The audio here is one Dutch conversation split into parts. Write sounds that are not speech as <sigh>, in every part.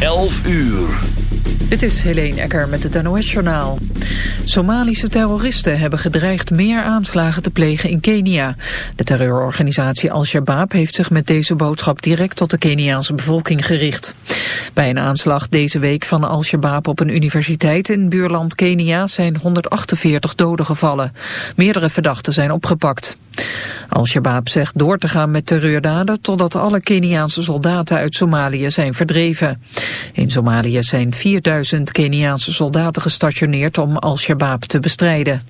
11 uur. Dit is Helene Ecker met het NOS-journaal. Somalische terroristen hebben gedreigd meer aanslagen te plegen in Kenia. De terreurorganisatie Al-Shabaab heeft zich met deze boodschap direct tot de Keniaanse bevolking gericht. Bij een aanslag deze week van Al-Shabaab op een universiteit in buurland Kenia zijn 148 doden gevallen. Meerdere verdachten zijn opgepakt. Al-Shabaab zegt door te gaan met terreurdaden totdat alle Keniaanse soldaten uit Somalië zijn verdreven. In Somalië zijn 4000 Keniaanse soldaten gestationeerd om Al-Shabaab te bestrijden.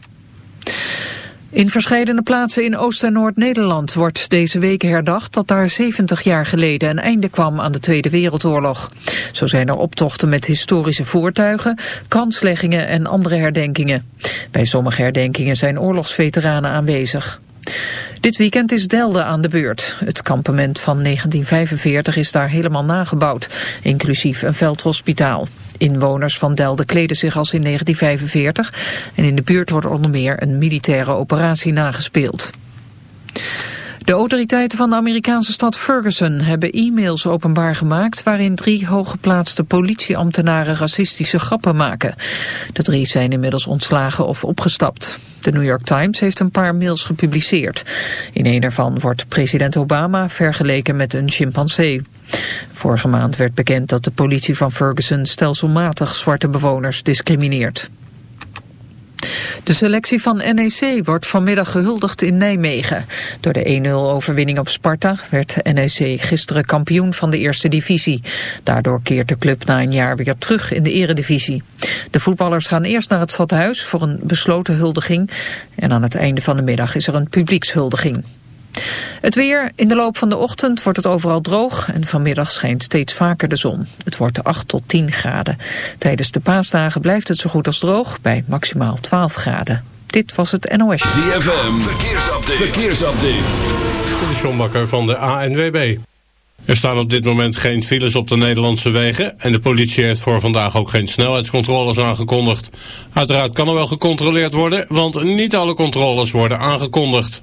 In verschillende plaatsen in Oost- en Noord-Nederland wordt deze week herdacht dat daar 70 jaar geleden een einde kwam aan de Tweede Wereldoorlog. Zo zijn er optochten met historische voertuigen, kansleggingen en andere herdenkingen. Bij sommige herdenkingen zijn oorlogsveteranen aanwezig. Dit weekend is Delde aan de beurt. Het kampement van 1945 is daar helemaal nagebouwd, inclusief een veldhospitaal. Inwoners van Delde kleden zich als in 1945 en in de buurt wordt onder meer een militaire operatie nagespeeld. De autoriteiten van de Amerikaanse stad Ferguson hebben e-mails openbaar gemaakt waarin drie hooggeplaatste politieambtenaren racistische grappen maken. De drie zijn inmiddels ontslagen of opgestapt. De New York Times heeft een paar mails gepubliceerd. In een ervan wordt president Obama vergeleken met een chimpansee. Vorige maand werd bekend dat de politie van Ferguson stelselmatig zwarte bewoners discrimineert. De selectie van NEC wordt vanmiddag gehuldigd in Nijmegen. Door de 1-0 overwinning op Sparta werd NEC gisteren kampioen van de eerste divisie. Daardoor keert de club na een jaar weer terug in de eredivisie. De voetballers gaan eerst naar het stadhuis voor een besloten huldiging. En aan het einde van de middag is er een publiekshuldiging. Het weer. In de loop van de ochtend wordt het overal droog en vanmiddag schijnt steeds vaker de zon. Het wordt 8 tot 10 graden. Tijdens de paasdagen blijft het zo goed als droog bij maximaal 12 graden. Dit was het NOS. ZFM. Verkeersupdate. Verkeersupdate. De Sjombakker van de ANWB. Er staan op dit moment geen files op de Nederlandse wegen... en de politie heeft voor vandaag ook geen snelheidscontroles aangekondigd. Uiteraard kan er wel gecontroleerd worden... want niet alle controles worden aangekondigd.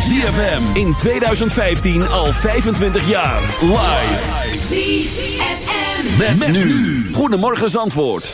ZFM in 2015 al 25 jaar. Live. ZFM. Met, nu. Goedemorgen Zandvoort.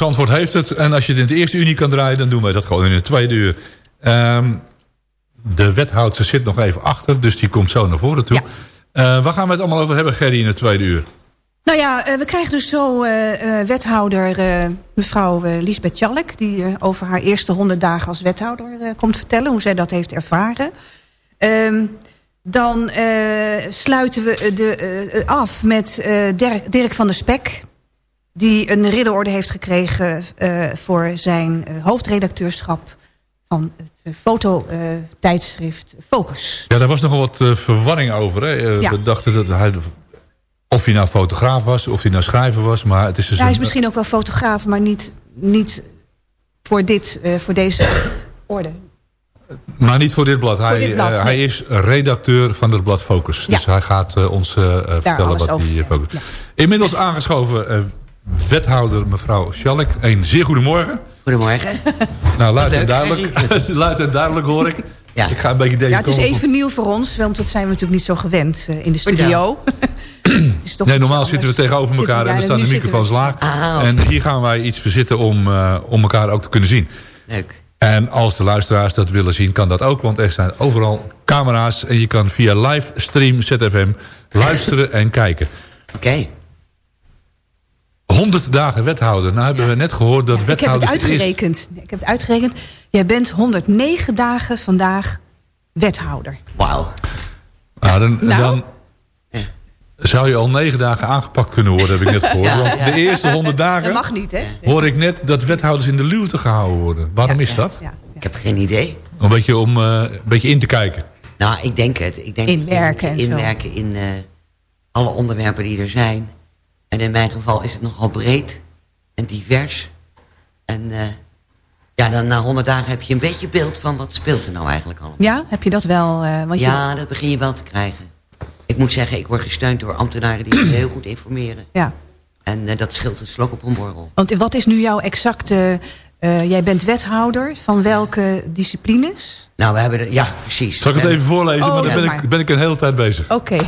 Zandvoort heeft het. En als je het in de eerste uur niet kan draaien, dan doen wij dat gewoon in de tweede uur. Ehm, de wethoudster zit nog even achter, dus die komt zo naar voren toe. Eh, waar gaan we het allemaal over hebben, Gerry, in de tweede uur? Nou ja, eh, we krijgen dus zo eh, wethouder mevrouw Lisbeth Jalk... die over haar eerste honderd dagen als wethouder komt vertellen... hoe zij dat heeft ervaren. Ehm, dan sluiten we de, af met Dirk van der Spek... die een ridderorde heeft gekregen eh, voor zijn eh, hoofdredacteurschap... van het eh, fototijdschrift Focus. Ja, daar was nogal wat verwarring over. Hè? Ja. We dachten dat hij... Of hij nou fotograaf was, of hij nou schrijver was. Maar het is dus Ja, hij is een- misschien ook wel fotograaf, maar niet, niet voor, dit, voor deze orde. Maar niet voor dit blad. hij, dit blad, nee. hij is redacteur van het blad Focus. Ja. Dus hij gaat ons vertellen wat hij Focus... Inmiddels aangeschoven wethouder mevrouw Schalk. Een zeer goedemorgen. Goedemorgen. Nou, luid en duidelijk. <laughs> luid en duidelijk hoor ik. Ja. Ik ga een beetje deze Ja, het is op. even nieuw voor ons, want dat zijn we natuurlijk niet zo gewend eh, in de studio. <clears throat> Het is toch Nee, normaal zitten we tegenover elkaar we- en dan ja, staan de microfoons we- laag. Ah, En hier gaan wij iets verzitten om, eh, om elkaar ook te kunnen zien. Leuk. En als de luisteraars dat willen zien, kan dat ook. Want er zijn overal camera's. En je kan via livestream ZFM luisteren en kijken. Oké. 100 dagen wethouder. Nou hebben we net gehoord dat Ik heb het wethouders... uitgerekend. Ik heb het uitgerekend. Jij bent 109 dagen vandaag wethouder. Wauw. Nou, dan, Nou. dan zou je al negen dagen aangepakt kunnen worden, heb ik net gehoord. <laughs> Ja, Want de eerste 100 Dat dagen mag niet, hè? hoor ik net dat wethouders in de luwte gehouden worden. Waarom is dat? Ja, Ik heb geen idee. Een beetje om eh, een beetje in te kijken. Nou, ik denk het. Ik denk Inwerken dat zo. inwerken in eh, alle onderwerpen die er zijn. En in mijn geval is het nogal breed en divers. En eh, ja, dan na 100 dagen heb je een beetje beeld van wat speelt er nou eigenlijk allemaal. Ja, heb je dat wel? eh, want je- Ja, dat begin je wel te krijgen. Ik moet zeggen, ik word gesteund door ambtenaren die me heel goed informeren. ja. En eh, dat scheelt een slok op een borrel. Want wat is nu jouw exacte... eh, jij bent wethouder van welke disciplines? Nou, we hebben er, ja, precies. Zal ik het even voorlezen? Oh, maar dan ja, ben, maar. ik, ben ik een hele tijd bezig. Oké. <laughs>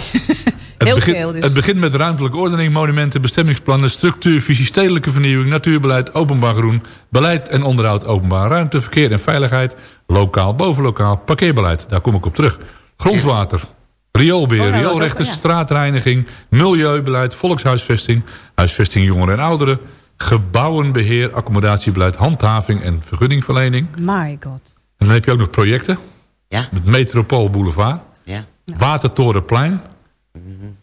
Het Heel begint, veel dus. het begint met ruimtelijke ordening, monumenten, bestemmingsplannen, structuurvisie, stedelijke vernieuwing, natuurbeleid, openbaar groen, beleid en onderhoud, openbaar ruimte, verkeer en veiligheid, lokaal, bovenlokaal, parkeerbeleid. Daar kom ik op terug. Grondwater, rioolbeheer, Oh, nou, rioolrechten, ja. straatreiniging, milieubeleid, volkshuisvesting, huisvesting jongeren en ouderen, gebouwenbeheer, accommodatierbeleid, handhaving en vergunningverlening. My god. En dan heb je ook nog projecten Ja, met Metropool Boulevard, ja. Watertorenplein.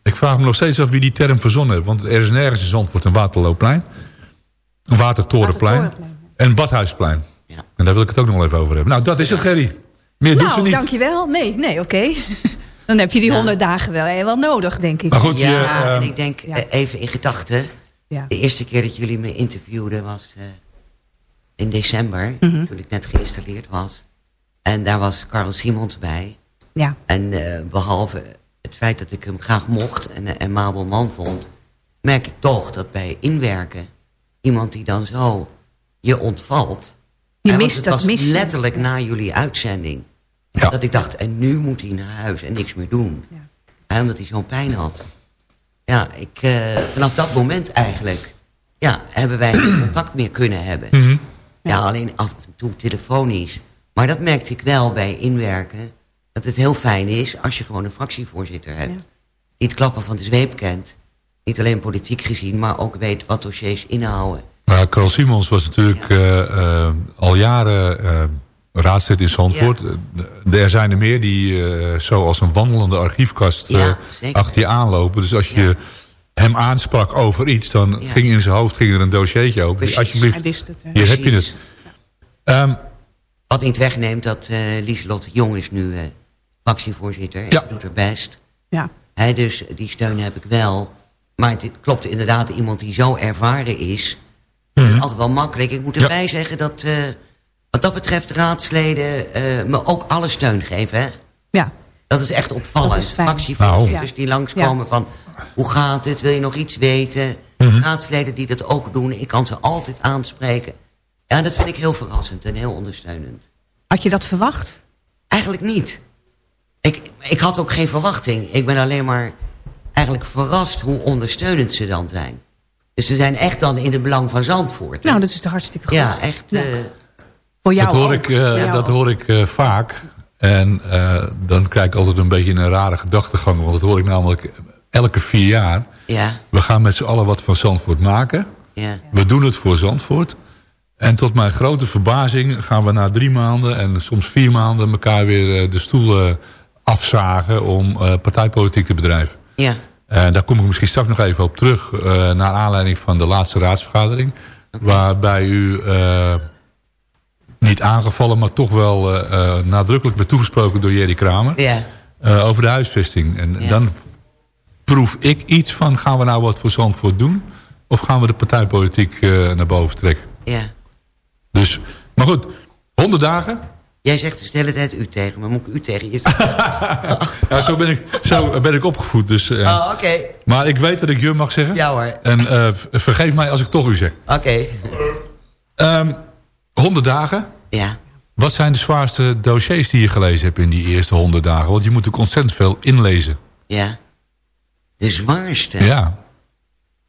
Ik vraag me nog steeds af wie die term verzonnen heeft. Want er is nergens in Zandvoort een Waterloopplein. Een Watertorenplein. Watertorenplein. En Badhuisplein. Ja. En daar wil ik het ook nog wel even over hebben. Nou, dat is het, Gerry. Meer doet ze Nou, niet. dankjewel. Nee, nee, oké. <laughs> Dan heb je die Ja. 100 dagen wel, eh, wel nodig, denk ik. Maar goed, Ja, je, en eh, ik denk ja. eh, even in gedachten. Ja. De eerste keer dat jullie me interviewden was eh, in december. Mhm. Toen ik net geïnstalleerd was. En daar was Carl Simons bij. Ja. En eh, behalve het feit dat ik hem graag mocht en een amabel man vond... merk ik toch dat bij inwerken... iemand die dan zo je ontvalt... Je mist het dat, was je. letterlijk na jullie uitzending... Ja. dat ik dacht, en nu moet hij naar huis en niks meer doen. Ja. Hè, omdat hij zo'n pijn had. Ja, ik, eh, vanaf dat moment eigenlijk... ja, hebben wij geen <clears throat> contact meer kunnen hebben. mhm. Ja, alleen af en toe telefonisch. Maar dat merkte ik wel bij inwerken. Dat het heel fijn is als je gewoon een fractievoorzitter hebt. Ja. Die het klappen van de zweep kent. Niet alleen politiek gezien, maar ook weet wat dossiers inhouden. Nou, Carl Simons was natuurlijk eh, eh, al jaren eh, raadslid in Zandvoort. Eh, Er zijn er meer die eh, zo als een wandelende archiefkast Ja, eh, achter je aanlopen. Dus als je hem aansprak over iets, dan Ja. ging in zijn hoofd ging er een dossiertje open. Precies. Alsjeblieft, Hij wist het. hè. hier heb je het. Ehm, Wat niet wegneemt dat eh Lieselot Jong is nu eh fractievoorzitter. Ja. En doet haar best. Ja. Hè, dus die steun heb ik wel. Maar het klopt inderdaad, iemand die zo ervaren is... is altijd wel makkelijk. Ik moet Mhm. Ja. erbij zeggen dat... eh, wat dat betreft raadsleden eh, me ook alle steun geven. Hè? Ja. Dat is echt opvallend. Fractievoorzitters Nou. die langskomen van... hoe gaat het, wil je nog iets weten? Mhm. Raadsleden die dat ook doen. Ik kan ze altijd aanspreken. Ja, dat vind ik heel verrassend en heel ondersteunend. Had je dat verwacht? Eigenlijk niet. Ik, ik had ook geen verwachting. Ik ben alleen maar eigenlijk verrast hoe ondersteunend ze dan zijn. Dus ze zijn echt dan in het belang van Zandvoort. hè? Nou, dat is de hartstikke goed. ja, echt. Ja. eh, Voor jou dat hoor ook. ik, eh, dat hoor ik eh, vaak. En eh, dan krijg ik altijd een beetje een rare gedachtegang. Want dat hoor ik namelijk elke vier jaar. ja, We gaan met z'n allen wat van Zandvoort maken. ja. We doen het voor Zandvoort. En tot mijn grote verbazing gaan we na drie maanden... en soms vier maanden elkaar weer de stoelen afzagen... om eh, partijpolitiek te bedrijven. ja. En daar kom ik misschien straks nog even op terug... eh, naar aanleiding van de laatste raadsvergadering... waarbij u eh, niet aangevallen... maar toch wel eh, eh, nadrukkelijk werd toegesproken door Jerry Kramer... ja. eh, over de huisvesting. En Ja. dan proef ik iets van... gaan we nou wat voor Zandvoort doen... of gaan we de partijpolitiek eh, naar boven trekken? ja. Dus, maar goed, 100 dagen. Jij zegt dus de hele tijd u tegen me. Moet ik u tegen je <laughs> Ja, zo, ben ik, zo ben ik opgevoed. Dus, eh, Oh, oké. Maar ik weet dat ik je mag zeggen. Ja hoor. En eh, vergeef mij als ik toch u zeg. Oké. Ehm 100 dagen. Ja. Wat zijn de zwaarste dossiers die je gelezen hebt in die eerste 100 dagen? Want je moet ook ontzettend veel inlezen. Ja. De zwaarste. Ja.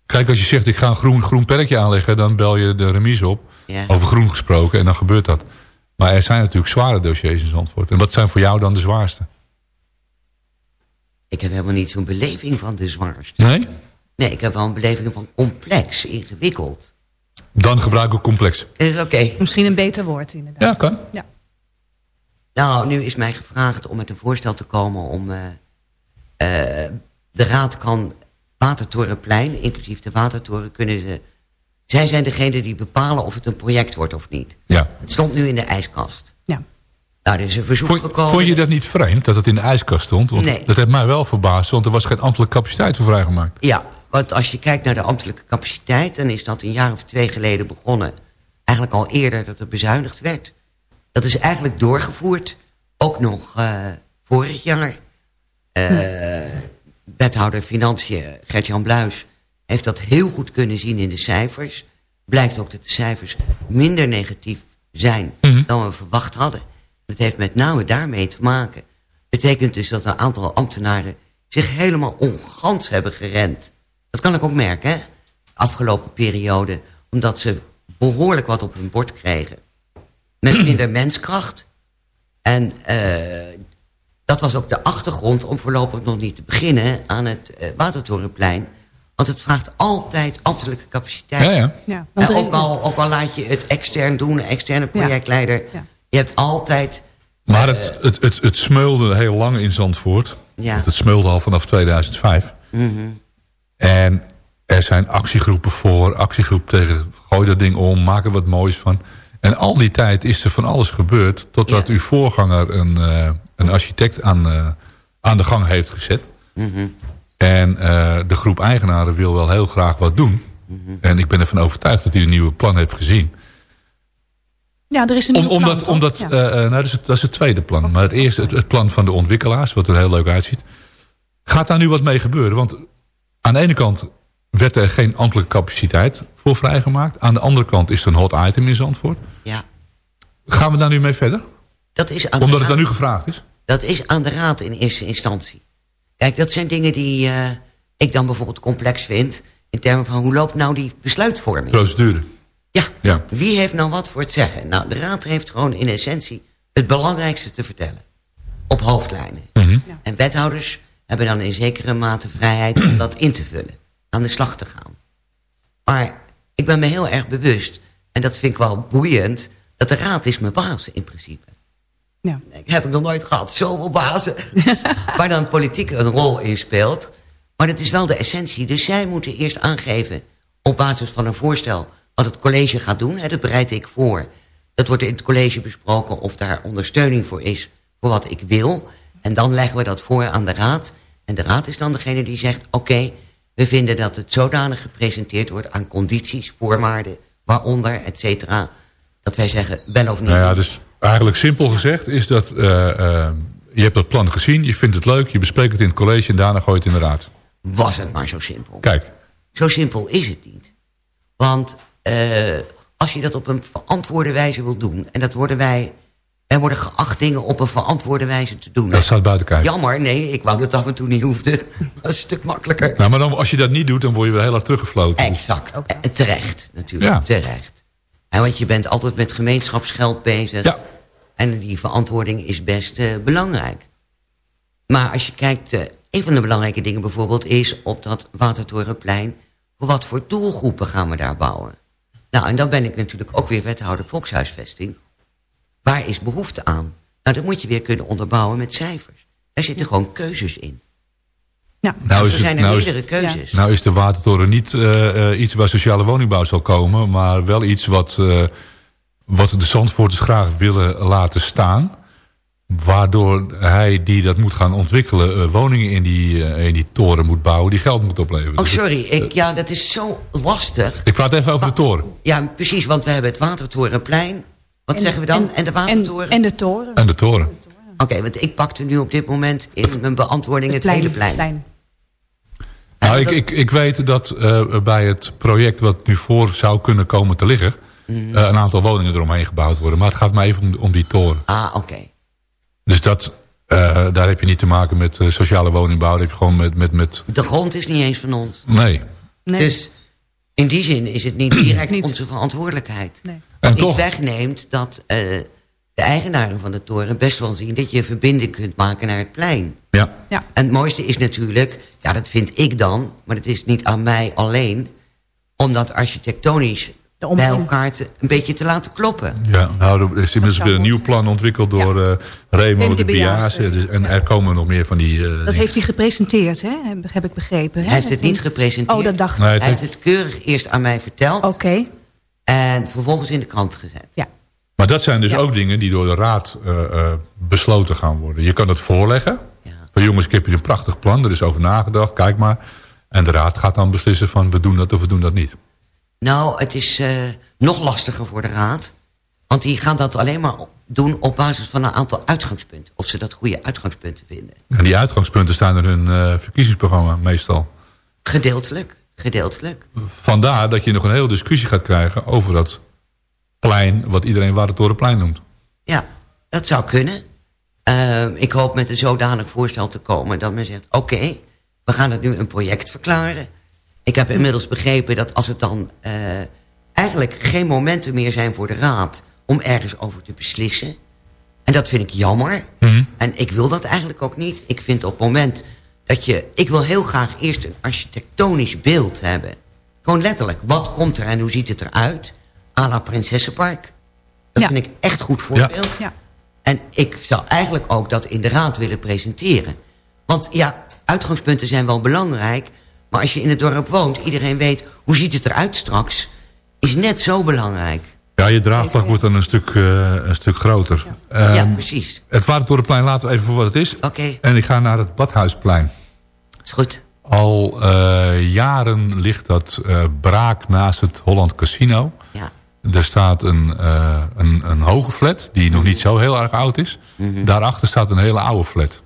Kijk, als je zegt ik ga een groen, groen perkje aanleggen... dan bel je de remise op. Ja. Over groen gesproken en dan gebeurt dat. Maar er zijn natuurlijk zware dossiers in Zandvoort. En wat zijn voor jou dan de zwaarste? Ik heb helemaal niet zo'n beleving van de zwaarste. Nee? Nee, ik heb wel een beleving van complex, ingewikkeld. Dan gebruik ik complex. Is oké. Misschien een beter woord, inderdaad. Ja, kan. Ja. Nou, nu is mij gevraagd om met een voorstel te komen om... eh, eh, de raad kan Watertorenplein, inclusief de Watertoren, kunnen ze... Zij zijn degene die bepalen of het een project wordt of niet. Ja. Het stond nu in de ijskast. Ja. Nou, er is een verzoek Vond, gekomen... vond je dat niet vreemd dat het in de ijskast stond? Want Nee. Dat heeft mij wel verbaasd, want er was geen ambtelijke capaciteit voor vrijgemaakt. Ja, want als je kijkt naar de ambtelijke capaciteit... dan is dat een jaar of twee geleden begonnen. Eigenlijk al eerder dat er bezuinigd werd. Dat is eigenlijk doorgevoerd. Ook nog eh, vorig jaar. Eh, Wethouder Financiën Gert-Jan Bluis... heeft dat heel goed kunnen zien in de cijfers. Blijkt ook dat de cijfers minder negatief zijn... dan we verwacht hadden. Dat heeft met name daarmee te maken. Betekent dus dat een aantal ambtenaren... zich helemaal ongans hebben gerend. Dat kan ik ook merken, hè? Afgelopen periode. Omdat ze behoorlijk wat op hun bord kregen. Met <clears throat> minder menskracht. En eh, dat was ook de achtergrond om voorlopig nog niet te beginnen... aan het eh, Watertorenplein. Want het vraagt altijd ambtelijke capaciteit. Ja, ja. Ja, want En ook, al, ook al laat je het extern doen, een externe projectleider. Ja. Je hebt altijd... Maar het, het, het, het smeulde heel lang in Zandvoort. Ja. Want het smeulde al vanaf 2005. mhm, En er zijn actiegroepen voor, actiegroep tegen... gooi dat ding om, maak er wat moois van. En al die tijd is er van alles gebeurd... totdat Ja. uw voorganger een, eh, een architect aan, eh, aan de gang heeft gezet. mhm. En eh, de groep eigenaren wil wel heel graag wat doen. Mhm. En ik ben ervan overtuigd dat hij een nieuwe plan heeft gezien. Ja, er is een Om, nieuw omdat, plan, omdat Ja. eh, eh, nou, dat, is het, dat is het tweede plan. Maar het eerste, het, het plan van de ontwikkelaars, wat er heel leuk uitziet. Gaat daar nu wat mee gebeuren? Want aan de ene kant werd er geen ambtelijke capaciteit voor vrijgemaakt. Aan de andere kant is er een hot item in Zandvoort. Ja, Gaan we daar nu mee verder? dat is aan de Omdat het daar nu gevraagd is? Dat is aan de raad in eerste instantie. Kijk, dat zijn dingen die eh, ik dan bijvoorbeeld complex vind... in termen van hoe loopt nou die besluitvorming? Procedure. Ja, Ja. wie heeft nou wat voor het zeggen? Nou, de raad heeft gewoon in essentie het belangrijkste te vertellen. Op hoofdlijnen. Mhm. En wethouders hebben dan in zekere mate vrijheid om dat in te vullen. Aan de slag te gaan. Maar ik ben me heel erg bewust, en dat vind ik wel boeiend... dat de raad is mijn baas in principe. Ja. Ik heb ik nog nooit gehad, <laughs> zoveel bazen. waar dan politiek een rol in speelt. Maar dat is wel de essentie. Dus zij moeten eerst aangeven op basis van een voorstel... wat het college gaat doen. Hè, dat bereid ik voor. Dat wordt in het college besproken of daar ondersteuning voor is... voor wat ik wil. En dan leggen we dat voor aan de raad. En de raad is dan degene die zegt... oké, we vinden dat het zodanig gepresenteerd wordt... aan condities, voorwaarden, waaronder, et cetera... dat wij zeggen wel of niet. Nou ja, dus eigenlijk simpel gezegd is dat... eh, eh, je hebt dat plan gezien, je vindt het leuk... je bespreekt het in het college en daarna gooi je het in de raad. Was het maar zo simpel. Kijk, Zo simpel is het niet. Want eh, als je dat op een verantwoorde wijze wil doen... en dat worden wij Wij worden geacht dingen op een verantwoorde wijze te doen. Dat staat buiten kijf. Jammer, nee, ik wou dat af en toe niet hoefde. <laughs> Dat is een stuk makkelijker. Nou, maar dan, als je dat niet doet, dan word je weer heel erg teruggefloten. Exact. Terecht, natuurlijk. Ja. Terecht. En want je bent altijd met gemeenschapsgeld bezig. Ja. En die verantwoording is best eh, belangrijk. Maar als je kijkt, eh, een van de belangrijke dingen bijvoorbeeld is op dat Watertorenplein, voor wat voor doelgroepen gaan we daar bouwen? Nou, en dan ben ik natuurlijk ook weer wethouder volkshuisvesting. Waar is behoefte aan? Nou, dat moet je weer kunnen onderbouwen met cijfers. Daar zitten gewoon keuzes in. Ja. Nou Dus is er het- zijn er nou is- meerdere keuzes. Nou is de Watertoren niet eh, eh, iets waar sociale woningbouw zal komen... maar wel iets wat, eh, wat de Zandvoorters graag willen laten staan... waardoor hij die dat moet gaan ontwikkelen... eh, woningen in die, eh, in die toren moet bouwen die geld moet opleveren. Oh, Dus sorry. Ik, ja, dat is zo lastig. Ik praat even over de toren. Ja, precies, want we hebben het Watertorenplein. Wat En- zeggen we dan? En, de Watertoren? En, en de toren. En de toren. Oké, want ik pakte nu op dit moment in mijn beantwoording het, hele plein. Nou, ik, ik, ik weet dat eh, bij het project wat nu voor zou kunnen komen te liggen... Mhm. eh, een aantal woningen eromheen gebouwd worden. Maar het gaat maar even om, om die toren. Ah, oké. Dus dat, eh, daar heb je niet te maken met sociale woningbouw. Daar heb je gewoon met... met, met De grond is niet eens van ons. nee. Nee. Dus in die zin is het niet <clears throat> direct Niet. onze verantwoordelijkheid. Nee. En Wat niet toch, wegneemt dat eh, de eigenaren van de toren best wel zien... dat je een verbinding kunt maken naar het plein. ja. Ja. En het mooiste is natuurlijk, ja dat vind ik dan... maar het is niet aan mij alleen... om dat architectonisch De om- bij elkaar te, een beetje te laten kloppen. Ja, nou, er is inmiddels weer een nieuw plan ontwikkeld door eh Remo Remo de de Biase. Biase. Dus, en er komen nog meer van die... eh, Dat die- heeft hij gepresenteerd, hè? heb, heb ik begrepen. Hè? Hij heeft het niet gepresenteerd. Oh, dat dacht ik. Nee, Hij heeft- heeft het keurig eerst aan mij verteld... Oké, en vervolgens in de krant gezet. ja. Maar dat zijn dus Ja. ook dingen die door de raad eh, eh, besloten gaan worden. Je kan het voorleggen. Ja. Van jongens, ik heb hier een prachtig plan. Er is over nagedacht, kijk maar. En de raad gaat dan beslissen van we doen dat of we doen dat niet. Nou, het is eh, nog lastiger voor de raad. Want die gaan dat alleen maar doen op basis van een aantal uitgangspunten. Of ze dat goede uitgangspunten vinden. En die uitgangspunten staan in hun verkiezingsprogramma meestal. Gedeeltelijk, gedeeltelijk. Vandaar dat je nog een hele discussie gaat krijgen over dat plein... wat iedereen Watertorenplein noemt. Ja, dat zou kunnen. Ehm, ik hoop met een zodanig voorstel te komen dat men zegt... oké, we gaan het nu een project verklaren. Ik heb inmiddels begrepen dat als het dan eh, eigenlijk geen momenten meer zijn voor de raad... om ergens over te beslissen... en dat vind ik jammer. En ik wil dat eigenlijk ook niet. Ik vind op het moment dat je... Ik wil heel graag eerst een architectonisch beeld hebben. Gewoon letterlijk, wat komt er en hoe ziet het eruit? À la Prinsessenpark. Dat Ja. vind ik echt goed voorbeeld. Ja. En ik zou eigenlijk ook dat in de raad willen presenteren. Want ja, uitgangspunten zijn wel belangrijk... maar als je in het dorp woont, iedereen weet... hoe ziet het eruit straks, is net zo belangrijk. Ja, je draagvlak wordt dan een stuk, eh, een stuk groter. Ehm, ja, precies. het Watertorenplein laten we even voor wat het is. Oké, En ik ga naar het Badhuisplein. is goed. Al eh, jaren ligt dat eh, braak naast het Holland Casino. Er staat een, eh, een, een hoge flat, die nog niet zo heel erg oud is. Daarachter staat een hele oude flat.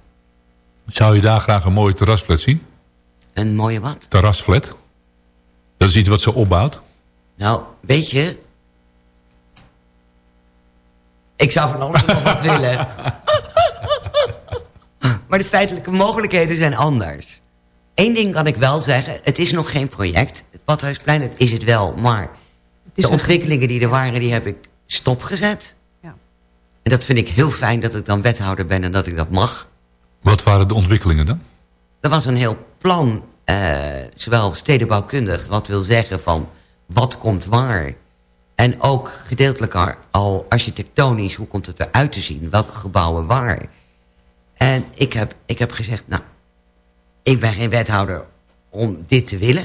Zou je daar graag een mooie terrasflat zien? Een mooie wat? Terrasflat. Dat is iets wat ze opbouwt. Nou, weet je... Ik zou van alles nog wat willen. <laughs> Maar de feitelijke mogelijkheden zijn anders. Eén ding kan ik wel zeggen. Het is nog geen project. Het Badhuisplein, het is het wel. Maar de ontwikkelingen die er waren, die heb ik stopgezet. Ja. En dat vind ik heel fijn dat ik dan wethouder ben en dat ik dat mag. Wat waren de ontwikkelingen dan? Er was een heel plan, eh, zowel stedenbouwkundig, wat wil zeggen van wat komt waar. En ook gedeeltelijk al architectonisch, hoe komt het eruit te zien? Welke gebouwen waar? En ik heb, ik heb gezegd, nou, ik ben geen wethouder om dit te willen.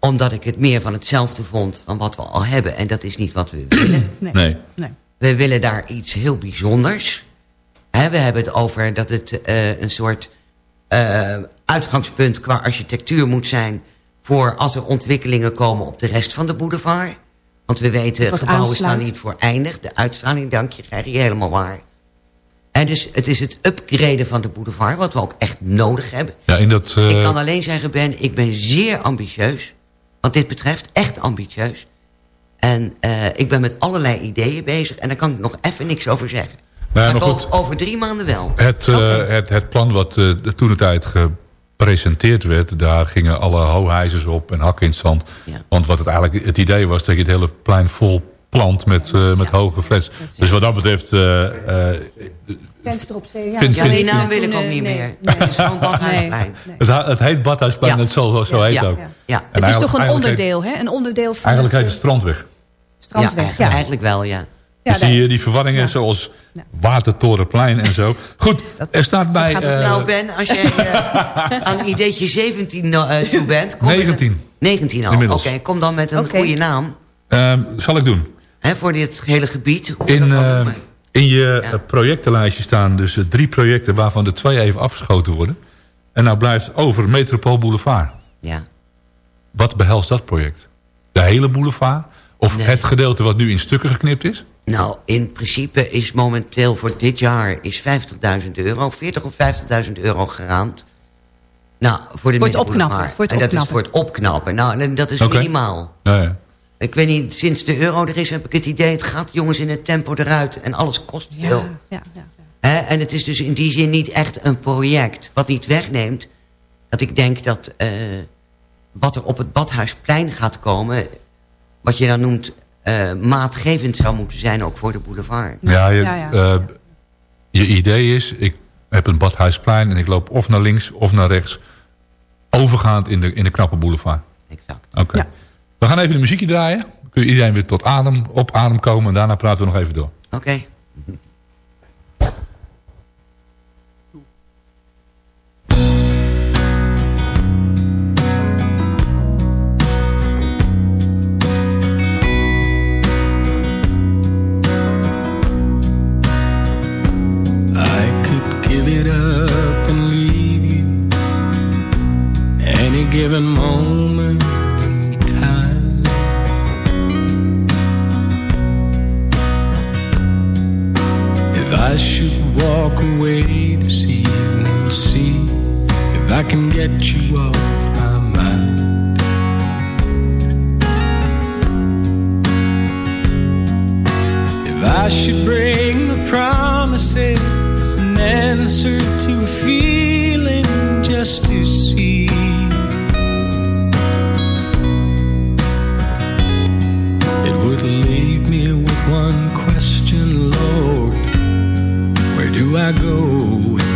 Omdat ik het meer van hetzelfde vond van wat we al hebben. En dat is niet wat we willen. Nee. Nee. nee. We willen daar iets heel bijzonders. Hè, we hebben het over dat het eh, een soort eh, uitgangspunt qua architectuur moet zijn... voor als er ontwikkelingen komen op de rest van de boulevard. Want we weten, Wat gebouwen aansluit. staan niet voor eindig. De uitstraling, dank je, krijg je helemaal waar. En dus het is het upgraden van de boulevard... wat we ook echt nodig hebben. Ja, in dat, eh, Ik kan alleen zeggen, Ben, ik ben zeer ambitieus. Wat dit betreft, echt ambitieus. En eh, ik ben met allerlei ideeën bezig. En daar kan ik nog even niks over zeggen. Nou maar over- over drie maanden wel. Het, eh, het, het plan wat de- toen de tijd gepresenteerd werd... daar gingen alle hoogheizers op en hakken in het zand. Ja. Want wat het eigenlijk het idee was... dat je het hele plein vol plant met, met hoge flats. Dus wat dat betreft... eh, eh, Venster op zee. Ja, Vind- Ja, vind- die naam Toen, wil ik ook eh, niet nee, meer. nee. <laughs> Het is gewoon Badhuisplein. Nee. het, heet Badhuisplein, Ja. het zal zo Ja. heet Ja. ook. Ja. Het is toch een onderdeel, hè? Een onderdeel van Eigenlijk heet het het strandweg. eh, strandweg. Ja, eigenlijk wel, ja. Ja, dus die, eh, die verwarringen Ja. zoals. Watertorenplein en zo. Goed, er staat bij... gaat het eh, nou Ben, als jij eh, <laughs> aan ideetje 17 no- eh, toe bent... Kom met een- 19. 19 al, oké. kom dan met een goede naam. ehm, zal ik doen. Hè, voor dit hele gebied. In, in je Ja. eh, projectenlijstje staan dus eh, drie projecten... waarvan de twee even afgeschoten worden. En nou blijft over Metropool Boulevard. ja. Wat behelst dat project? De hele boulevard? Of Nee. het gedeelte wat nu in stukken geknipt is? Nou, in principe is momenteel voor dit jaar is 50.000 euro, 40 of 50.000 euro geraamd. Nou, voor de Voor het opknappen, voor het en dat is voor het opknappen. Nou, en dat is Oké. minimaal. Ja, ja. Ik weet niet, sinds de euro er is heb ik het idee... het gaat jongens in het tempo eruit en alles kost veel. ja, ja? En het is dus in die zin niet echt een project. Wat niet wegneemt dat ik denk dat eh, wat er op het Badhuisplein gaat komen... wat je dan noemt eh, maatgevend zou moeten zijn ook voor de boulevard. Ja, je, Ja, ja. eh, je idee is, ik heb een Badhuisplein en ik loop of naar links of naar rechts. Overgaand in de, in de knappe boulevard. Exact. Oké. Ja. We gaan even de muziekje draaien. Dan kun je iedereen weer tot adem, op adem komen. En daarna praten we nog even door. Oké. <laughs> I could give I can get you off my mind. If I should break my promises and answer to a feeling just to see it would leave me with one question, Lord. Where do I go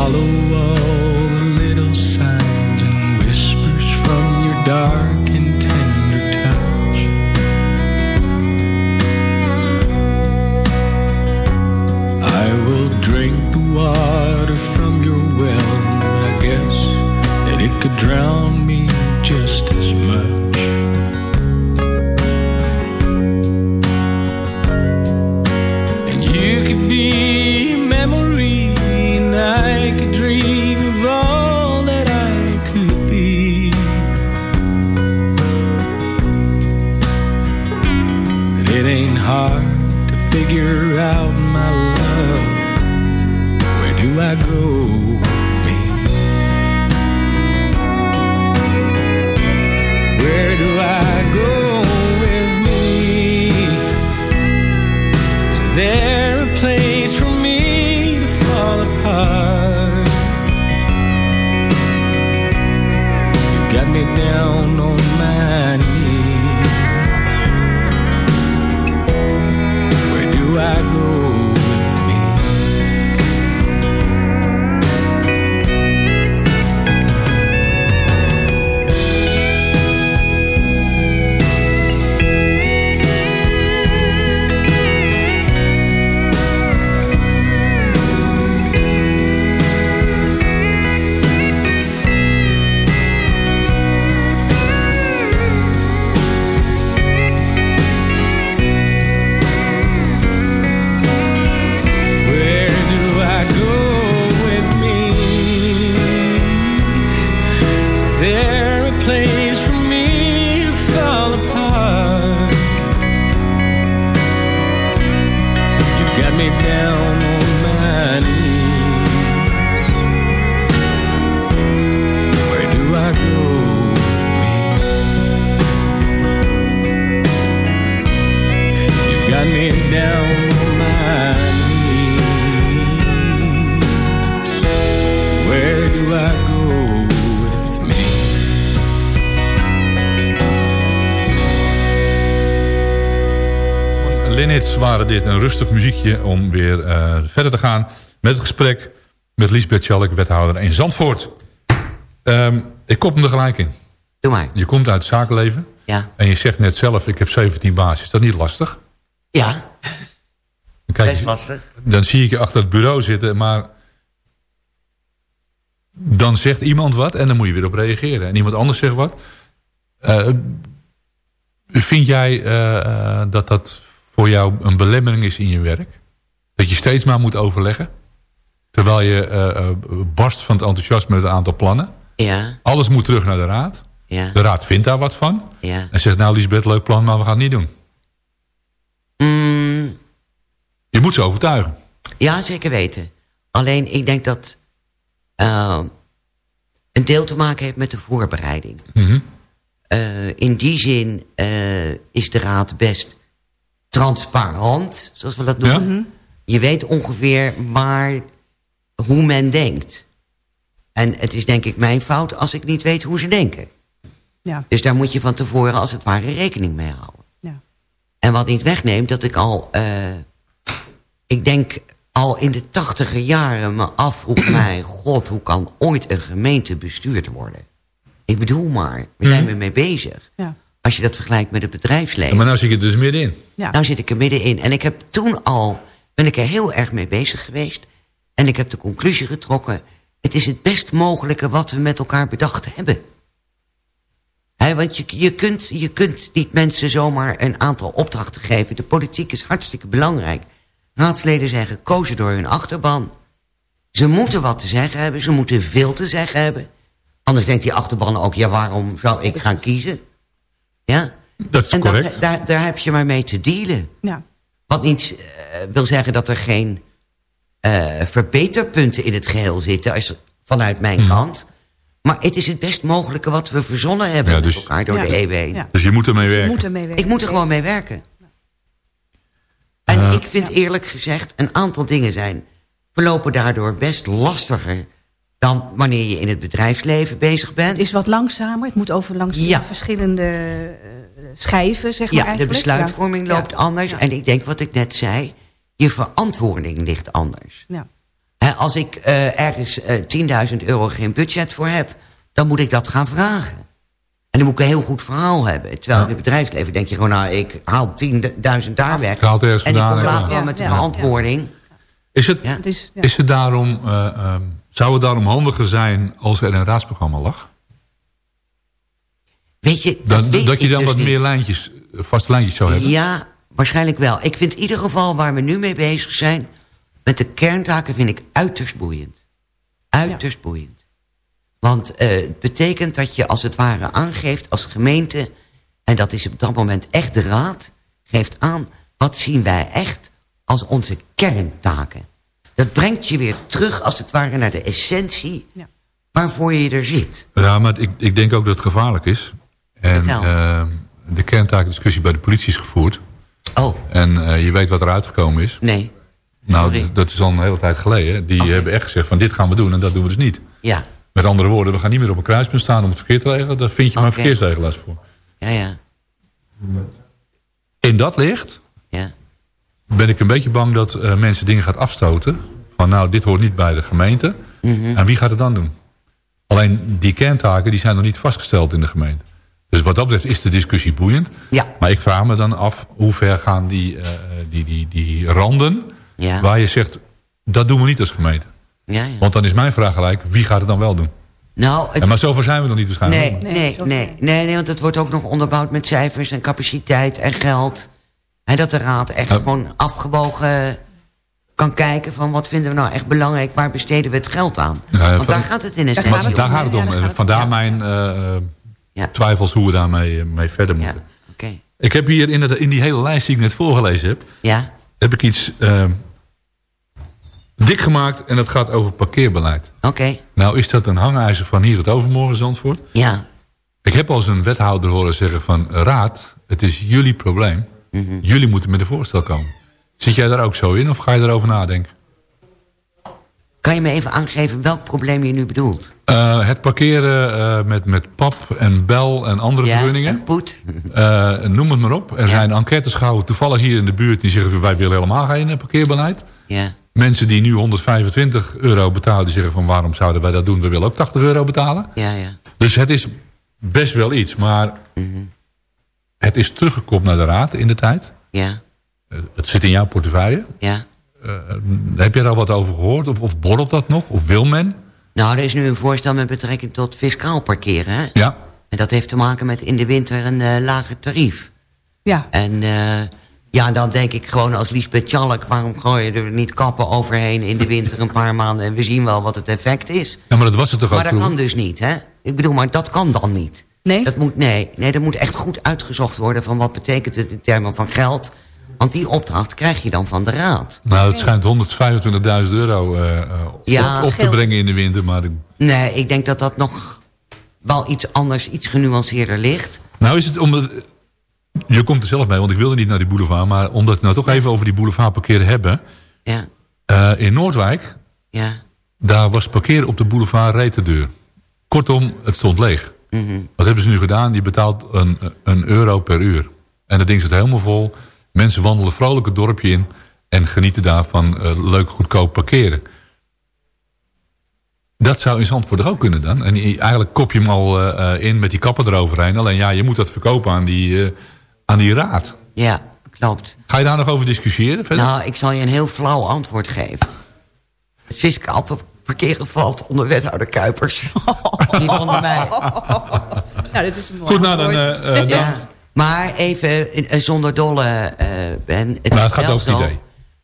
follow all the little signs and whispers from your dark and tender touch. I will drink the water from your well, but I guess that it could drown hard to figure out my love. Where do I go with me? Where do I go dit een rustig muziekje om weer eh, verder te gaan met het gesprek met Liesbeth Schalk, wethouder in Zandvoort. Ehm, ik kop hem er gelijk in. Doe maar. Je komt uit het zakenleven Ja. en je zegt net zelf, ik heb 17 baas. Is dat niet lastig? Ja, kijk, best je- lastig. dan zie ik je achter het bureau zitten, maar dan zegt iemand wat en dan moet je weer op reageren. En iemand anders zegt wat. Eh, vind jij eh, dat dat voor jou een belemmering is in je werk? Dat je steeds maar moet overleggen? Terwijl je eh, eh, barst van het enthousiasme met een aantal plannen. Ja, Alles moet terug naar de raad. ja, De raad vindt daar wat van. ja. En zegt, nou Lisbeth, leuk plan, maar we gaan het niet doen. Mm, Je moet ze overtuigen. ja, zeker weten. Alleen, ik denk dat... eh, een deel te maken heeft met de voorbereiding. Mhm. Eh, in die zin is de raad best transparant, zoals we dat noemen. Je weet ongeveer waar, hoe men denkt. En het is denk ik mijn fout als ik niet weet hoe ze denken. Ja. Dus daar moet je van tevoren als het ware rekening mee houden. Ja. En wat niet wegneemt dat ik al, eh, ik denk al in de tachtiger jaren me afvroeg <clears throat> mij... God, hoe kan ooit een gemeente bestuurd worden? Ik bedoel maar, we zijn er mee bezig. Ja. Als je dat vergelijkt met het bedrijfsleven. Maar nou zit je er dus middenin. Ja. Nou zit ik er middenin. En ik heb toen al, ben ik er heel erg mee bezig geweest. En ik heb de conclusie getrokken... het is het best mogelijke wat we met elkaar bedacht hebben. Want je, je, kunt, je kunt niet mensen zomaar een aantal opdrachten geven. De politiek is hartstikke belangrijk. Raadsleden zijn gekozen door hun achterban. Ze moeten wat te zeggen hebben. Ze moeten veel te zeggen hebben. Anders denkt die achterban ook... ja, waarom zou ik gaan kiezen? Ja? Dat is en correct. Dat, daar, daar heb je maar mee te dealen. Ja. Wat niet eh, wil zeggen dat er geen eh, verbeterpunten in het geheel zitten... Als, vanuit mijn kant. Maar het is het best mogelijke wat we verzonnen hebben... Ja, met dus- elkaar door Ja. de. Ja. Dus je moet ermee werken. Moet ermee werken. Ik moet er gewoon mee werken. En ik vind eerlijk gezegd... een aantal dingen zijn... verlopen daardoor best lastiger... dan wanneer je in het bedrijfsleven bezig bent. Het is wat langzamer. Het moet over langs Ja. verschillende eh, schijven, zeg maar Ja, de besluitvorming Ja. loopt Ja. anders. Ja. En ik denk wat ik net zei... je verantwoording ligt anders. Ja. Hè, als ik eh, ergens eh 10.000 euro geen budget voor heb... dan moet ik dat gaan vragen. En dan moet ik een heel goed verhaal hebben. Terwijl in het bedrijfsleven denk je gewoon... nou, ik haal 10.000 daar weg. Ik haal het ergens en ik kom later wel Ja, met de ja, verantwoording. Is het, is, het daarom, eh, ehm, zou het daarom handiger zijn als er een raadsprogramma lag? Weet je, dat, Dan, weet dat je dan dus wat niet. meer lijntjes, eh, vaste lijntjes zou hebben? Ja, waarschijnlijk wel. Ik vind in ieder geval waar we nu mee bezig zijn... met de kerntaken vind ik uiterst boeiend. Uiterst boeiend. Want eh, het betekent dat je als het ware aangeeft als gemeente... en dat is op dat moment echt de raad... geeft aan wat zien wij echt als onze kerntaken. Dat brengt je weer terug als het ware naar de essentie... Ja. waarvoor je er zit. Ja, maar ik, ik denk ook dat het gevaarlijk is. En ehm, de kerntaakdiscussie bij de politie is gevoerd. Oh, En eh, je weet wat eruit gekomen is. nee. Nou, dat is al een hele tijd geleden. Die hebben echt gezegd van dit gaan we doen en dat doen we dus niet. Ja, Met andere woorden, we gaan niet meer op een kruispunt staan om het verkeer te regelen. Daar vind je maar Oké. verkeersregelaars voor. ja, ja. In dat licht ja. Ben ik een beetje bang dat eh, mensen dingen gaat afstoten. Van nou, dit hoort niet bij de gemeente. Mhm. En wie gaat het dan doen? Alleen die kerntaken die zijn nog niet vastgesteld in de gemeente. Dus wat dat betreft is de discussie boeiend. Ja. Maar ik vraag me dan af, hoe ver gaan die, eh, die, die, die randen... Ja. waar je zegt, dat doen we niet als gemeente. Ja, ja. Want dan is mijn vraag gelijk, wie gaat het dan wel doen? Nou, het- En maar zover zijn we nog niet waarschijnlijk. nee, Nee, nee, nee, nee, want het wordt ook nog onderbouwd met cijfers en capaciteit en geld. En dat de raad echt Ja. gewoon afgewogen kan kijken van wat vinden we nou echt belangrijk, waar besteden we het geld aan. Ja, ja, want daar gaat het in Daar essentie het daar om. gaat het Ja, om. daar En gaat het vandaar mijn eh, Ja. twijfels hoe we daarmee mee verder Ja, moeten. Ik heb hier in, het, in die hele lijst die ik net voorgelezen heb... Ja, heb ik iets eh, dik gemaakt en dat gaat over parkeerbeleid. oké. Nou is dat een hangijzer van hier tot overmorgen Zandvoort. Ja, Ik heb als een wethouder horen zeggen van... Raad, het is jullie probleem. Mhm. Jullie moeten met een voorstel komen. Zit jij daar ook zo in of ga je erover nadenken? Kan je me even aangeven welk probleem je nu bedoelt? Eh, het parkeren eh, met, met pap en bel en andere Ja, vergunningen. en poet. Eh, noem het maar op. Er zijn enquêtes gehouden toevallig hier in de buurt... die zeggen wij willen helemaal geen parkeerbeleid. Ja. Mensen die nu 125 euro betalen... die zeggen van waarom zouden wij dat doen? We willen ook 80 euro betalen. Ja, ja. Dus het is best wel iets. Maar het is teruggekomen naar de raad in de tijd. Ja, Eh, het zit in jouw portefeuille. ja. Eh, heb je daar wat over gehoord? Of, of borrelt dat nog? Of wil men? Nou, er is nu een voorstel met betrekking tot fiscaal parkeren. Hè? Ja. En dat heeft te maken met in de winter een eh, lager tarief. Ja. En eh, ja, dan denk ik gewoon als Lisbeth Tjallik... waarom gooi je er niet kappen overheen in de winter een paar maanden... en we zien wel wat het effect is. ja, maar dat was het toch ook Maar dat vroeger? kan dus niet, hè? Ik bedoel, maar dat kan dan niet. Nee? Dat moet, nee, nee, dat moet echt goed uitgezocht worden... van wat betekent het in termen van geld. Want die opdracht krijg je dan van de raad. Nou, het schijnt 125.000 euro eh, eh, Ja, op, op te brengen in de winter. Maar ik- Nee, ik denk dat dat nog wel iets anders, iets genuanceerder ligt. nou is het omdat... Je komt er zelf mee, want ik wilde niet naar die boulevard. Maar omdat we nou toch even over die boulevard parkeren hebben. Ja, eh, in Noordwijk, ja. daar was parkeren op de boulevard reet de deur. Kortom, het stond leeg. Mhm. Wat hebben ze nu gedaan? Die betaalt een, een euro per uur. En dat ding zit helemaal vol. Mensen wandelen vrolijk het dorpje in... en genieten daarvan eh, leuk goedkoop parkeren. Dat zou in Zandvoort ook kunnen dan? En eigenlijk kop je hem al eh, eh, in met die kappen eroverheen. Alleen ja, je moet dat verkopen aan die, aan die raad. Ja, klopt. Ga je daar nog over discussiëren verder? Nou, ik zal je een heel flauw antwoord geven. Fiscaal parkeren valt onder wethouder Kuipers. <laughs> Niet onder mij. <laughs> Nou, dit is een mooi Goed, nou dan... eh, eh, dan Ja. Maar even eh, zonder dolle, eh, Ben. Het Nou, het gaat over het idee.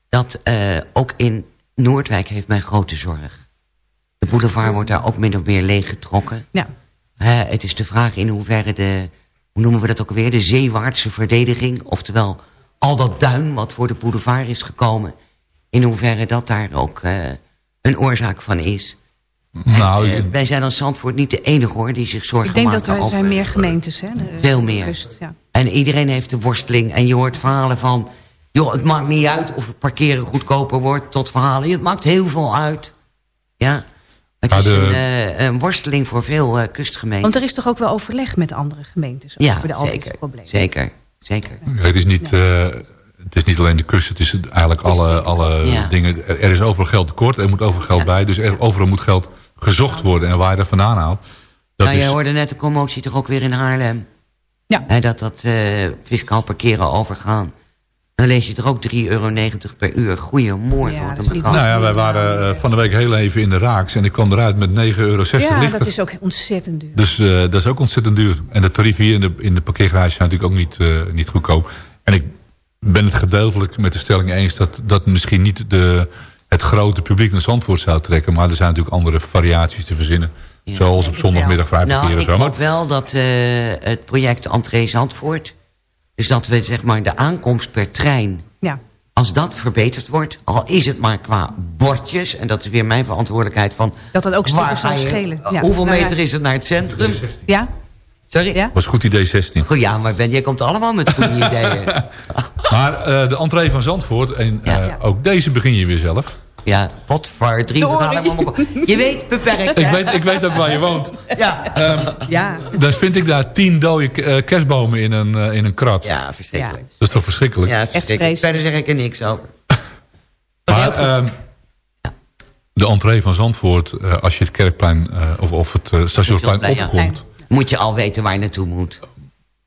Dat eh, ook in Noordwijk heeft men grote zorg. De boulevard wordt daar ook min of meer leeggetrokken. Ja. Hè, het is de vraag in hoeverre de, hoe noemen we dat ook weer, de zeewaartse verdediging, oftewel al dat duin wat voor de boulevard is gekomen, in hoeverre dat daar ook eh, een oorzaak van is. nou, Eh, wij zijn als Zandvoort niet de enige hoor die zich zorgen Ik denk maken dat er zijn meer gemeentes, hè? de- Veel meer. kust, ja. En iedereen heeft de worsteling. En je hoort verhalen van... joh, het maakt niet uit of het parkeren goedkoper wordt... tot verhalen. Het maakt heel veel uit. Ja. Het is de- een, eh, een worsteling voor veel eh, kustgemeenten. Want er is toch ook wel overleg met andere gemeentes ja, over de, zeker. problemen. Zeker, zeker. Het is niet, eh, het is niet alleen de kust, het is eigenlijk alle, alle Ja. dingen. Er, er is overal geld tekort, er moet overal geld bij. Dus er, overal moet geld gezocht worden. En waar je dat vandaan haalt, dat nou, is... jij hoorde net de commotie toch ook weer in Haarlem. Ja. Hè, dat dat eh, fiscaal parkeren overgaan. Dan lees je er ook 3,90 euro per uur. Goeiemorgen. Ja, dat. Nou ja, wij waren eh, van de week heel even in de Raaks. En ik kwam eruit met 9,60 euro Ja, lichter. dat is ook ontzettend duur. Dus eh, dat is ook ontzettend duur. En de tarieven hier in de, in de parkeergarage zijn natuurlijk ook niet, eh, niet goedkoop. En ik ben het gedeeltelijk met de stelling eens... dat, dat misschien niet de, het grote publiek naar Zandvoort zou trekken. Maar er zijn natuurlijk andere variaties te verzinnen. Ja, zoals op ik zondagmiddag parkeren. Nou, of ik zo. Maar- hoop wel dat eh, het project Entree Zandvoort... dus dat we zeg maar de aankomst per trein... Ja. als dat verbeterd wordt, al is het maar qua bordjes... en dat is weer mijn verantwoordelijkheid van... Dat dat ook stukken zal schelen. Ja. Hoeveel Nou ja. meter is het naar het centrum? Ja? Sorry? Ja? was goed idee 16. Goed, ja, maar Ben, jij komt allemaal met goede <laughs> ideeën. Maar eh, de entree van Zandvoort, en Ja. eh, Ja. ook deze begin je weer zelf. Ja, drie Sorry. verhalen. maar- Je weet, beperkt. Ik weet, ik weet ook waar je woont. Ja. Ja. Dan vind ik daar tien dode eh, kerstbomen in een, in een krat. ja, verschrikkelijk. Dat is toch verschrikkelijk? Ja, verschrikkelijk. vreselijk. Verder zeg ik er niks over. Maar ehm, de entree van Zandvoort, eh, als je het Kerkplein eh, of, of het Stationsplein ja. opkomt... Moet je al weten waar je naartoe moet.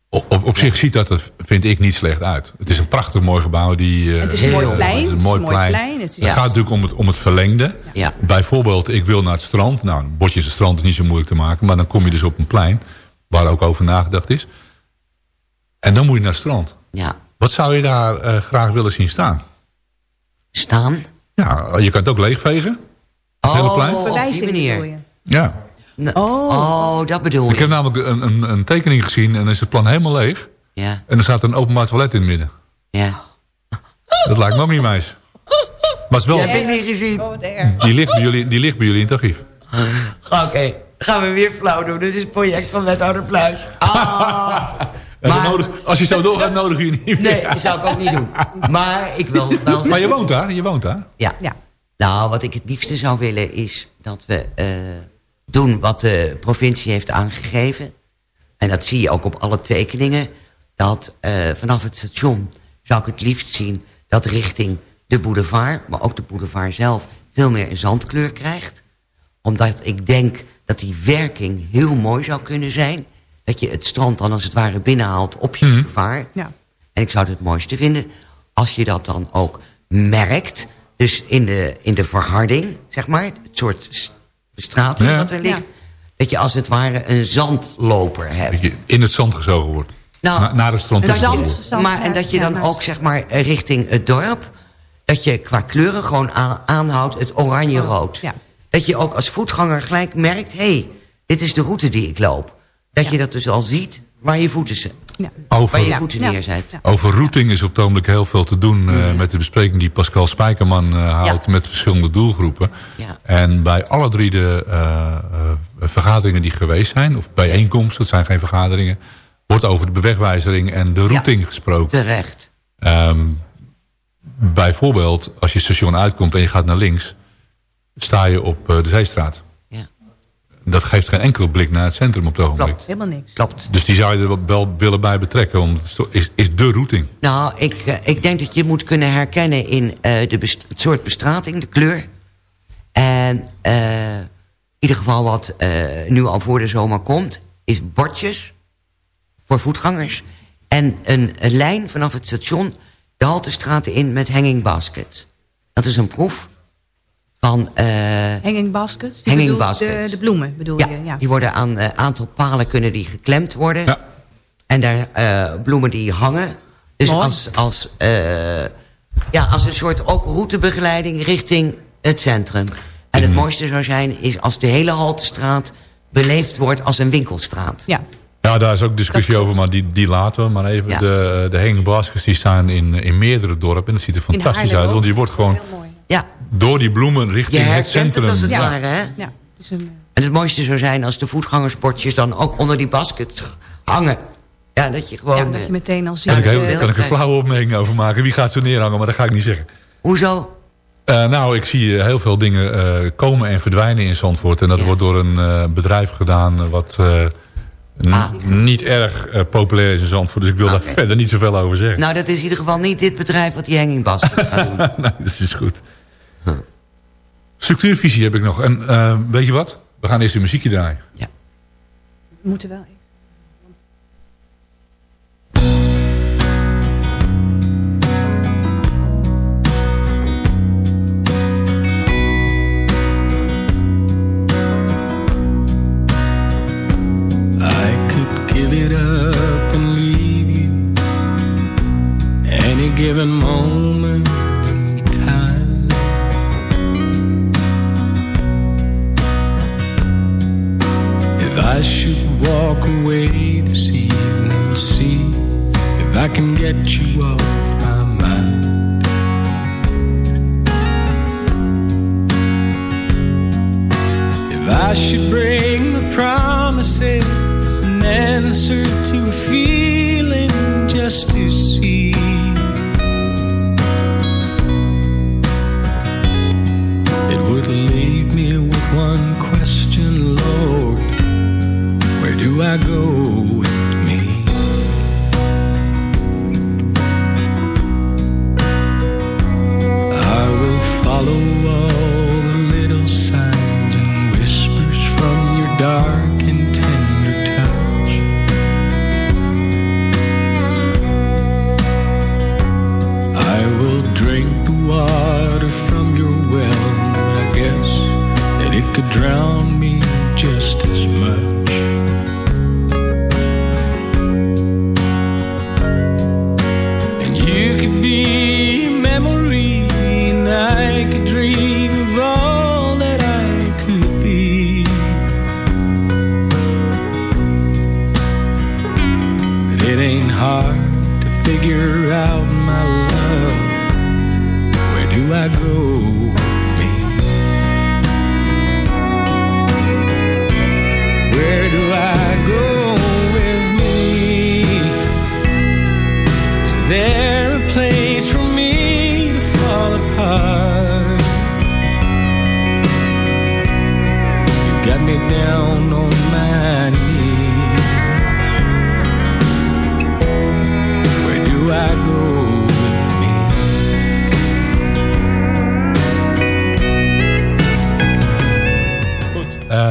Op, op, op zich ziet dat er, vind ik, niet slecht uit. Het is een prachtig mooi gebouw. Die, eh, Het is een mooi plein. het is Het een is mooi een mooi plein. plein. Het is- Het Ja. gaat natuurlijk om het, om het verlengde. Ja. Bijvoorbeeld, ik wil naar het strand. Nou, botjes het strand is niet zo moeilijk te maken. Maar dan kom je dus op een plein waar ook over nagedacht is. En dan moet je naar het strand. Ja. Wat zou je daar eh, graag willen zien staan? Staan. Ja, je kan het ook leegvegen. Het hele plein. op die manier. Ja. N- Oh, dat bedoel Ik heb je. namelijk een, een, een tekening gezien en dan is het plan helemaal leeg. Ja, En er staat een openbaar toilet in het midden. ja. Dat lijkt me ook niet meis. Maar het is wel, Heb ik niet gezien. die, ligt bij jullie, die ligt bij jullie in het archief. Oké, gaan we weer flauw doen. Dit is het project van wethouder Pluis. Ah. <laughs> Maar- nodig, als je zo <laughs> doorgaat, nodig je niet meer Nee, dat zou ik ook niet doen. Maar ik wil wel zeggen... Maar je woont daar, je woont daar. Ja. Ja. Nou, wat ik het liefste zou willen is dat we eh, doen wat de provincie heeft aangegeven. En dat zie je ook op alle tekeningen. Dat eh, vanaf het station zou ik het liefst zien dat richting de boulevard... maar ook de boulevard zelf veel meer een zandkleur krijgt. Omdat ik denk dat die werking heel mooi zou kunnen zijn. Dat je het strand dan als het ware binnenhaalt op je boulevard. Ja. En ik zou het het mooiste vinden als je dat dan ook merkt. Dus in de, in de verharding, zeg maar. Het soort s- bestrating Ja. wat er ligt. Ja. Dat je als het ware een zandloper hebt. Dat je in het zand gezogen wordt. Nou, Na- naar het strand. Zand- zand- maar, en dat je dan ook zeg maar richting het dorp... dat je qua kleuren gewoon aan- aanhoudt het oranje-rood. Ja. Dat je ook als voetganger gelijk merkt... hé, hey, dit is de route die ik loop. Dat je dat dus al ziet waar je voeten, Ja. waar je Over, voeten Ja. neerzet. Ja. over routing is op het ogenblik heel veel te doen... eh, met de bespreking die Pascal Spijkerman eh, houdt... Ja. met verschillende doelgroepen. Ja. En bij alle drie de eh, eh, vergaderingen die geweest zijn... of bijeenkomsten, dat zijn geen vergaderingen... wordt over de bewegwijzering en de routing gesproken. Terecht. Ehm, bijvoorbeeld, als je het station uitkomt en je gaat naar links... sta je op eh, de Zeestraat. Dat geeft geen enkele blik naar het centrum op het ogenblik. Klopt. Helemaal niks. Klopt. Dus die zou je er wel- willen bij betrekken. Want het is is, de routing. Nou, ik, eh, ik denk dat je moet kunnen herkennen in eh, de best- het soort bestrating, de kleur. En eh, in ieder geval wat eh, nu al voor de zomer komt, is bordjes voor voetgangers. En een, een lijn vanaf het station de haltestraten in met hanging baskets. Dat is een proef van... eh, Hanging baskets? Die Hanging baskets. De, de bloemen bedoel ja, je? Ja. die worden aan een aantal palen kunnen die geklemd worden. Ja. En daar eh, bloemen die hangen. Dus Mooi. als, als, eh, ja, als een soort ook routebegeleiding richting het centrum. En Mhm. het mooiste zou zijn is als de hele Haltestraat beleefd wordt als een winkelstraat. ja. Ja, daar is ook discussie over, maar die, die laten we. Maar even, Ja. de, de hanging baskets die staan in, in meerdere dorpen. En dat ziet er fantastisch uit. Want je wordt gewoon. Ja, door die bloemen je richting het herkent centrum. het als het Ja. ware. Hè? Ja. Is een, En het mooiste zou zijn als de voetgangersbordjes dan ook onder die baskets hangen. Ja, dat je gewoon... ja, dat eh, je meteen al ziet. Kan ik, heel, eh, kan ik een flauwe opmerking over maken? Wie gaat zo neerhangen? Maar dat ga ik niet zeggen. Hoezo? Eh, nou, ik zie eh, heel veel dingen eh, komen en verdwijnen in Zandvoort. En dat Ja. wordt door een eh, bedrijf gedaan eh, wat eh, Ah. niet erg eh, populair is in Zandvoort. Dus ik wil daar verder niet zoveel over zeggen. Nou, dat is in ieder geval niet dit bedrijf wat die hanging baskets gaat doen. <laughs> nee, dat is goed. Structuurvisie heb ik nog. En eh, weet je wat? We gaan eerst een muziekje draaien. We moeten wel even. I I should walk away this evening, see if I can get you off my mind. If I should bring the promises an answer to a feeling just to see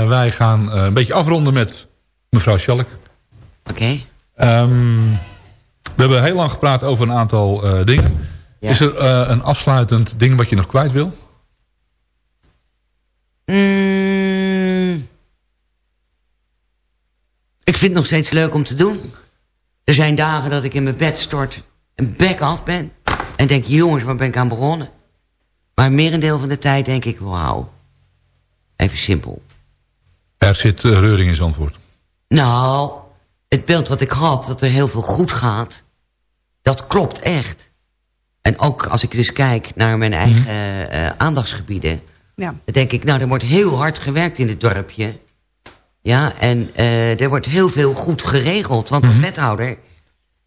wij gaan eh, een beetje afronden met mevrouw Schalk. Oké. Ehm, we hebben heel lang gepraat over een aantal eh, dingen. Ja. Is er eh, een afsluitend ding wat je nog kwijt wil? Mm. Ik vind het nog steeds leuk om te doen. Er zijn dagen dat ik in mijn bed stort en bek af ben. En denk, jongens, waar ben ik aan begonnen? Maar merendeel van de tijd denk ik, wauw. Even simpel. Er zit eh, reuring in Zandvoort. Nou, het beeld wat ik had, dat er heel veel goed gaat... dat klopt echt. En ook als ik dus kijk naar mijn eigen eh, aandachtsgebieden... Ja. Dan denk ik, nou, er wordt heel hard gewerkt in het dorpje. Ja, en eh, er wordt heel veel goed geregeld. Want als wethouder,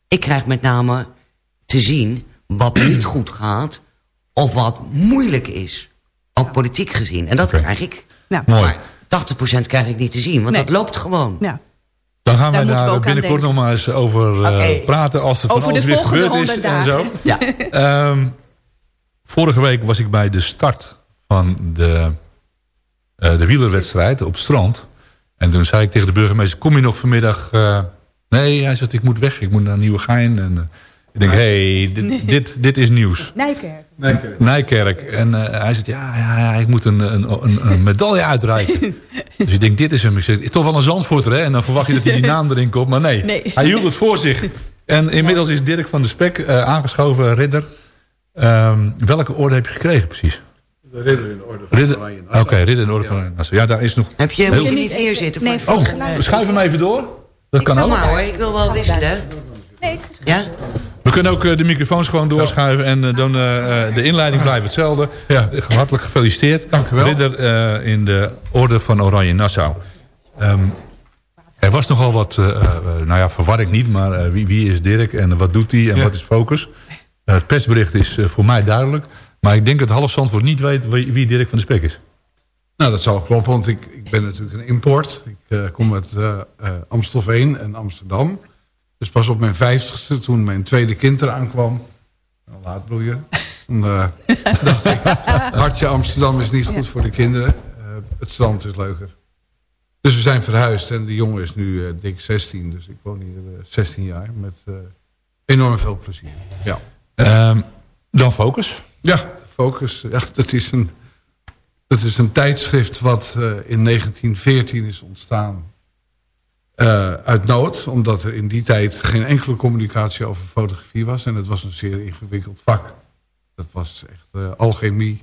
ik krijg met name te zien wat niet <clears throat> goed gaat... of wat moeilijk is. Ook politiek gezien. En dat krijg ik. Ja. Mooi. 80% krijg ik niet te zien, want Nee. dat loopt gewoon. Ja. Dan gaan wij we daar aan binnenkort nog maar eens over eh, praten... als er van Over alles de weer volgende gebeurd is 100 en zo. Ja, <laughs> Ehm, vorige week was ik bij de start van de, eh, de wielerwedstrijd op het strand. En toen zei ik tegen de burgemeester, kom je nog vanmiddag... eh, nee, hij zegt, ik moet weg, ik moet naar Nieuwegein. En, eh, ik denk, hé, hey, dit, dit, dit is nieuws. Nijkerk. Nijkerk. En eh, hij zegt, ja, ja, ja, ik moet een, een, een, een medaille uitreiken. <laughs> dus ik denk, dit is hem. Ik zeg, is toch wel een Zandvoorter, hè? En dan verwacht je dat hij die naam erin komt. Maar nee, Nee. hij hield het voor zich. En inmiddels is Dirk van de Spek eh, aangeschoven, ridder. Ehm, welke orde heb je gekregen precies? De ridder in de orde van Ridder, Oranje Oké, Nassau. ridder in de orde van Oranje Nassau. Ja, daar is nog... heb je, Heel- moet je niet hier zitten? Nee, voor- Oh, schuif hem even door. Dat kan Kom ook. maar hoor, ik wil wel wisselen. Nee? We kunnen ook eh, de microfoons gewoon doorschuiven. En eh, dan eh, de inleiding blijft hetzelfde. Ja. Hartelijk gefeliciteerd. Dank u wel. Ridder in de orde van Oranje Nassau. Ehm, er was nogal wat, nou ja, verwarring niet. Maar wie, wie is Dirk en wat doet hij en Ja. wat is focus? Het persbericht is voor mij duidelijk. Maar ik denk dat half Zandvoort niet weet wie, wie Dirk van de Spek is. Nou, dat zal kloppen, want ik, ik ben natuurlijk een import. Ik kom uit eh, Amstelveen en Amsterdam. Dus pas op mijn vijftigste, toen mijn tweede kind eraan kwam... Een laadbloeier. Toen eh, <laughs> dacht ik, hartje Amsterdam is niet goed voor de kinderen. Eh, het strand is leuker. Dus we zijn verhuisd en de jongen is nu eh, dik 16. Dus ik woon hier eh, 16 jaar met eh, enorm veel plezier. Ja. Ehm, dan focus. Ja, Focus. Ja, dat is een, dat is een tijdschrift wat eh, in 1914 is ontstaan. Eh, uit nood, omdat er in die tijd geen enkele communicatie over fotografie was. En het was een zeer ingewikkeld vak. Dat was echt eh, alchemie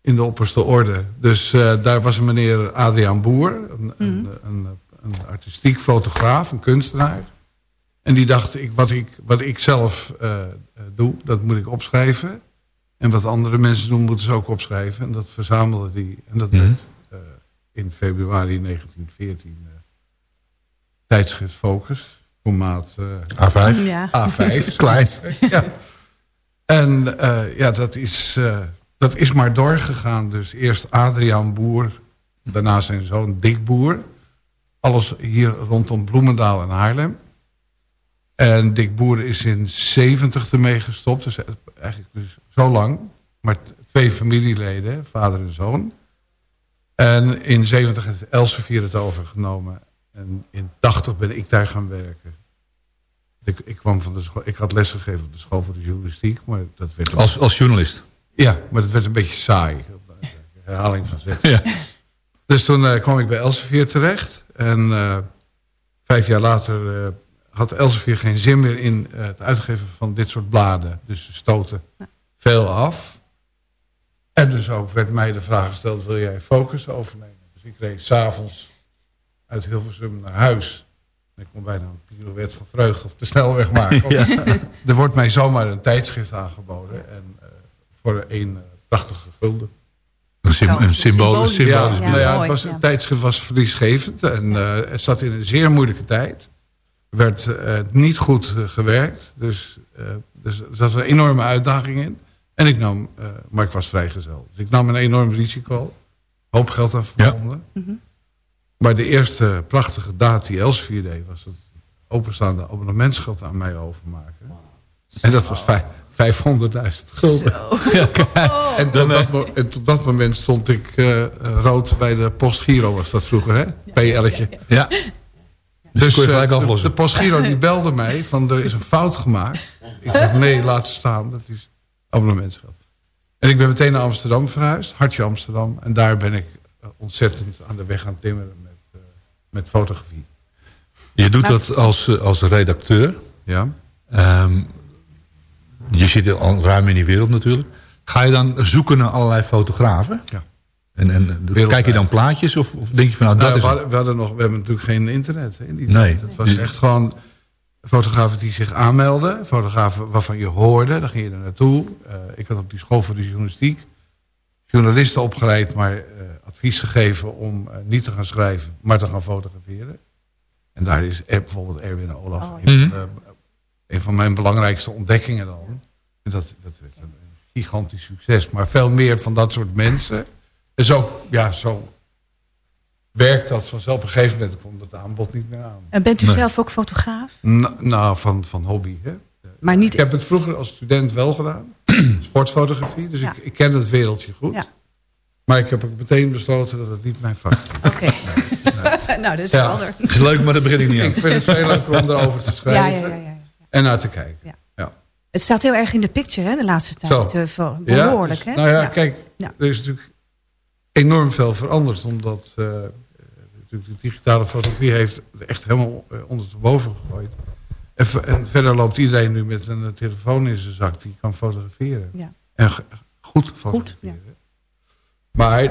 in de opperste orde. Dus eh, daar was een meneer Adriaan Boer, een, een, een, een artistiek fotograaf, een kunstenaar. En die dacht, ik, wat, ik, wat ik zelf eh, eh, doe, dat moet ik opschrijven. En wat andere mensen doen, moeten ze ook opschrijven. En dat verzamelde hij. En dat Mhm. werd eh, in februari 1914 eh, tijdschrift Focus. Formaat eh, A5. Ja. A5. <laughs> Klein. ja. En eh, ja, dat is, eh, dat is maar doorgegaan. Dus eerst Adriaan Boer. Daarna zijn zoon Dick Boer. Alles hier rondom Bloemendaal en Haarlem. En Dick Boer is in 70 ermee gestopt. Dus eigenlijk dus zo lang. Maar twee familieleden, vader en zoon. En in 70 heeft Elsevier het overgenomen. En in 80 ben ik daar gaan werken. Ik, ik, kwam van de school, ik had lesgegeven op de school voor de journalistiek. Maar dat werd een- Als, als journalist. ja, maar dat werd een beetje saai. Herhaling van zet. Ja. Dus toen eh, kwam ik bij Elsevier terecht. En eh, vijf jaar later eh, had Elsevier geen zin meer in het uitgeven van dit soort bladen. Dus ze stoten veel af. En dus ook werd mij de vraag gesteld, wil jij Focus overnemen? Dus ik reed s'avonds uit Hilversum naar huis. En ik kon bijna een pirouette van vreugde op de snelweg maken. <laughs> Er wordt mij zomaar een tijdschrift aangeboden. En eh, voor één eh, prachtige gulden. Een, sym- een symbool, een Symbolisch. symbolisch Ja, nou ja, het, was, het tijdschrift was verliesgevend en eh, het zat in een zeer moeilijke tijd. Er werd eh, niet goed gewerkt, dus, eh, dus er zat een enorme uitdaging in. En ik nam, eh, maar ik was vrijgezel. Dus ik nam een enorm risico, hoop geld aan verbonden. Maar de eerste prachtige daad die Elsevier deed, was het openstaande abonnementsgeld aan mij overmaken. En dat was vijf- gulden. <laughs> En, tot dat, en tot dat moment stond ik eh, rood bij de Postgiro, was dat vroeger, hè? PL'tje. Ja. Dus, dus kon je eh, gelijk de, de Postgiro die belde mij van er is een fout gemaakt. Ik zeg nee, laat ze staan. Dat is abonnementsgeld. En ik ben meteen naar Amsterdam verhuisd. Hartje Amsterdam. En daar ben ik eh, ontzettend aan de weg gaan timmeren met, fotografie. Je doet dat als, eh, als redacteur. Ja. Ehm, je zit al ruim in die wereld natuurlijk. Ga je dan zoeken naar allerlei fotografen? Ja. En, en kijk je dan plaatjes of, of denk je van nou dat Nou, is... we, hadden, we, hadden nog, we hebben natuurlijk geen internet in die Nee. tijd. Het was echt gewoon fotografen die zich aanmelden. Fotografen waarvan je hoorde, dan ging je er naartoe. Eh, ik had op die school voor de journalistiek journalisten opgeleid... maar eh, advies gegeven om eh, niet te gaan schrijven, maar te gaan fotograferen. En daar is er, bijvoorbeeld Erwin Olaf Oh, een, van, Mhm. een van mijn belangrijkste ontdekkingen dan. En dat, dat werd een gigantisch succes. Maar veel meer van dat soort mensen. En zo, ja, zo werkt dat vanzelf. Op een gegeven moment komt het aanbod niet meer aan. En bent u Nee. zelf ook fotograaf? Na- Nou, van, van hobby. Hè? Maar niet... Ik heb het vroeger als student wel gedaan. <clears throat> Sportfotografie. Dus Ja. ik, ik ken het wereldje goed. Ja. Maar ik heb ook meteen besloten dat het niet mijn vak is. Oké. <laughs> nou, dat is Ja. Het is leuk, maar dat begin ik niet aan. Ik vind het veel leuker om erover te <laughs> Ja, schrijven. ja, ja, ja. En naar te kijken. Ja. Ja. Het staat heel erg in de picture, hè, de laatste tijd. Zo. eh, behoorlijk, dus- hè? Nou ja, kijk, Ja. er is natuurlijk enorm veel veranderd. Omdat eh, natuurlijk de digitale fotografie heeft echt helemaal eh, ondersteboven gegooid. En, en verder loopt iedereen nu met een telefoon in zijn zak die kan fotograferen. Ja. En goed fotograferen. Maar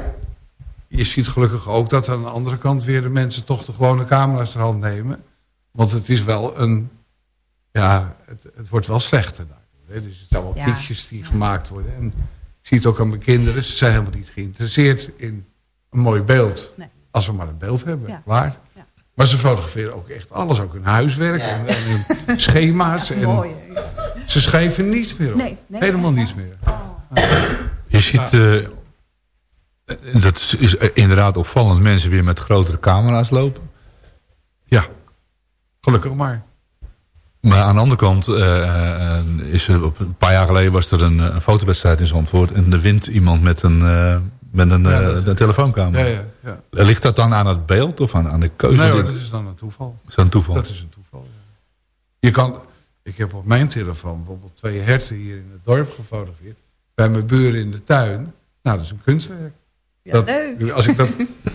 je ziet gelukkig ook dat aan de andere kant weer de mensen toch de gewone camera's ter hand nemen. Want het is wel een, ja, het, het wordt wel slechter daar. Hè? Dus het zijn wel Ja. piekjes die gemaakt worden. En ik zie het ook aan mijn kinderen. Ze zijn helemaal niet geïnteresseerd in een mooi beeld. Nee. Als we maar een beeld hebben, Ja. Maar ze fotograferen ook echt alles. Ook hun huiswerk Ja. en, en hun schema's. En Mooi. ze schrijven niets meer op. Nee, nee. Helemaal niets meer. Je ziet, eh, en dat is- inderdaad opvallend, mensen weer met grotere camera's lopen. Ja, gelukkig maar. Maar aan de andere kant, eh, eh, is er op, een paar jaar geleden was er een, eh, een fotowedstrijd in Zandvoort. En er wint iemand met een, eh, met een, Ja, eh, een telefoonscamera. Ja, ja, ja. Ligt dat dan aan het beeld of aan, aan de keuze? Nee hoor, dat is dan een toeval. is dat een toeval? Dat is een toeval, ja. Je kan, ik heb op mijn telefoon bijvoorbeeld twee herten hier in het dorp gefotografeerd. Bij mijn buren in de tuin. Nou, dat is een kunstwerk. Ja, dat, leuk. Als ik dat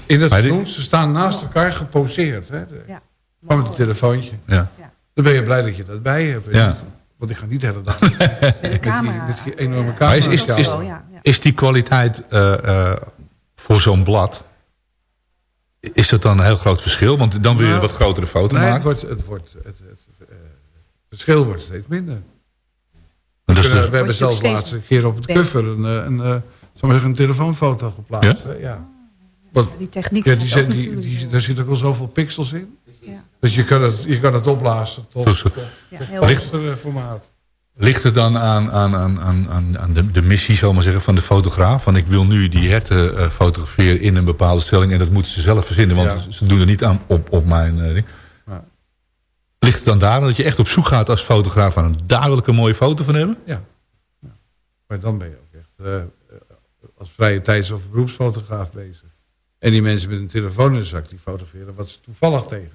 in het <laughs> Maar groen, ze staan naast elkaar geposeerd. Hè, de- Ja. Met een telefoontje. Ja. Dan ben je blij dat je dat bij hebt. Ja. Want ik ga niet de hele dag met die, camera. <laughs> met die enorme Maar camera. is, is, is, ja. Is die kwaliteit eh, eh, voor zo'n blad... Is dat dan een heel groot verschil? Want dan wil je Nou, een wat grotere foto nee, het, maken. wordt, het, wordt, het, het, eh, het verschil wordt steeds minder. We, dus- we hebben zelfs steeds laatste keer op het cover een, eh, een, eh, zeggen, een telefoonfoto geplaatst. Ja? Want, Die techniek ja, die, daar zitten ook al zoveel pixels in. Ja. Dus je kan het, je kan het opblazen tot, Dus, tot, Ja, formaat. Ligt het dan aan, aan, aan, aan, aan- aan de, de missie, zal ik maar zeggen, van de fotograaf? Van ik wil nu die herten eh, fotograferen in een bepaalde stelling. En dat moeten ze zelf verzinnen, want Ja. ze doen er niet aan op, op mijn eh, ding. Ja. Ligt het dan daar dat je echt op zoek gaat als fotograaf aan daar wil ik een mooie foto van hebben? Ja. Ja. Maar dan ben je ook echt eh, als vrije tijds- of beroepsfotograaf bezig. En die mensen met een telefoon in de zak, die fotograferen wat ze toevallig tegen.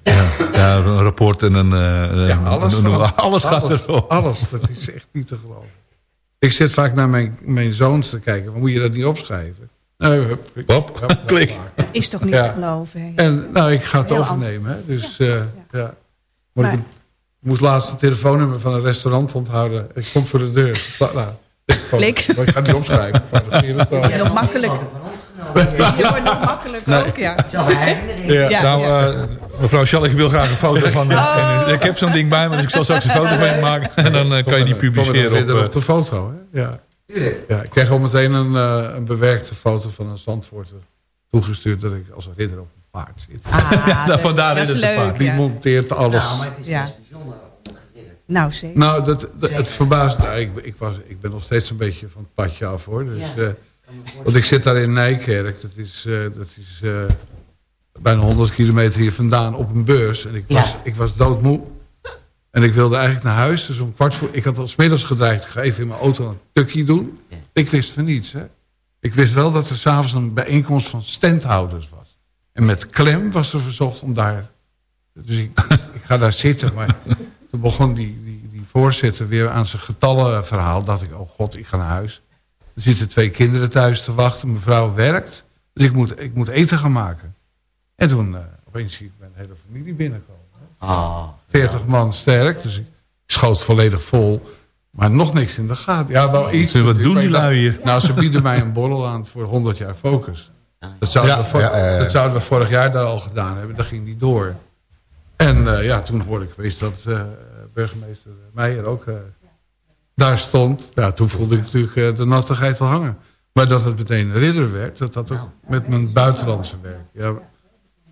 Ja, een rapport en een... eh, Ja, een- alles, een- alles, alles gaat alles, erop. Alles, dat is echt niet te geloven. Ik zit vaak naar mijn, mijn zoons te kijken. Maar moet je dat niet opschrijven? Nee, hup, ik- Hop, hup, hup, <laughs> klik. Het is toch niet Ja. te geloven. hè? En nou, ik ga het Heel overnemen. Hè? Dus eh, ja. Maar Maar- ik moest laatst een telefoonnummer van een restaurant onthouden. Ik stond voor de deur. Nou, ik, van, Klik. maar ik ga het niet opschrijven. Het. Nog makkelijk. Je wordt nog makkelijk ook, ja. Ja. Ja. nou, eh, mevrouw Schall, ik wil graag een foto van... en, eh, ik heb zo'n ding bij me, dus ik zal straks een foto van je maken. En dan eh, kan je die Kom met een publiceren op... ridder op de foto. Hè? Ja. Ja, ik kreeg al meteen een, eh, een bewerkte foto van een Zandvoorter toegestuurd... dat ik als een ridder op een paard zit. Ah, <laughs> Ja, dat, vandaar dat is het een leuk. paard. Die Ja. monteert alles. Nou, maar het is Ja. bijzonder. Nou, zeker. Nou, dat, dat- het verbaast... Nou, ik, ik, was, ik ben nog steeds een beetje van het padje af, hoor. Dus, Ja. eh, want ik zit daar in Nijkerk. Dat is, eh, dat is eh, bijna 100 kilometer hier vandaan op een beurs. En ik was, Ja. ik was doodmoe. En ik wilde eigenlijk naar huis. Dus om kwart voor... Ik had als middags gedreigd. Ik ga even in mijn auto een tukje doen. Ja. Ik wist van niets. Hè. Ik wist wel dat er s'avonds een bijeenkomst van standhouders was. En met klem was er verzocht om daar... Dus ik, <laughs> ik ga daar zitten. Maar toen begon die, die, die voorzitter weer aan zijn getallenverhaal. dacht ik, oh god, ik ga naar huis. Er zitten twee kinderen thuis te wachten. Mevrouw werkt. Dus ik moet, ik moet eten gaan maken. En toen eh, opeens zie ik mijn hele familie binnenkomen. Ah, 40 man sterk. Dus ik schoot volledig vol. Maar nog niks in de gaten. Ja, wel iets. Wat natuurlijk, doen die lui hier? <laughs> Nou, ze bieden mij een borrel aan voor 100 jaar focus. Dat zouden, Ja, we, vor- ja, dat zouden we vorig jaar daar al gedaan hebben. Dat ging niet door. En eh, ja, toen hoorde ik opeens dat eh, burgemeester Meijer ook daar stond. Ja, toen voelde ik natuurlijk eh, de nattigheid wel hangen. Maar dat het meteen een ridder werd, dat had ook met mijn buitenlandse werk. Ja,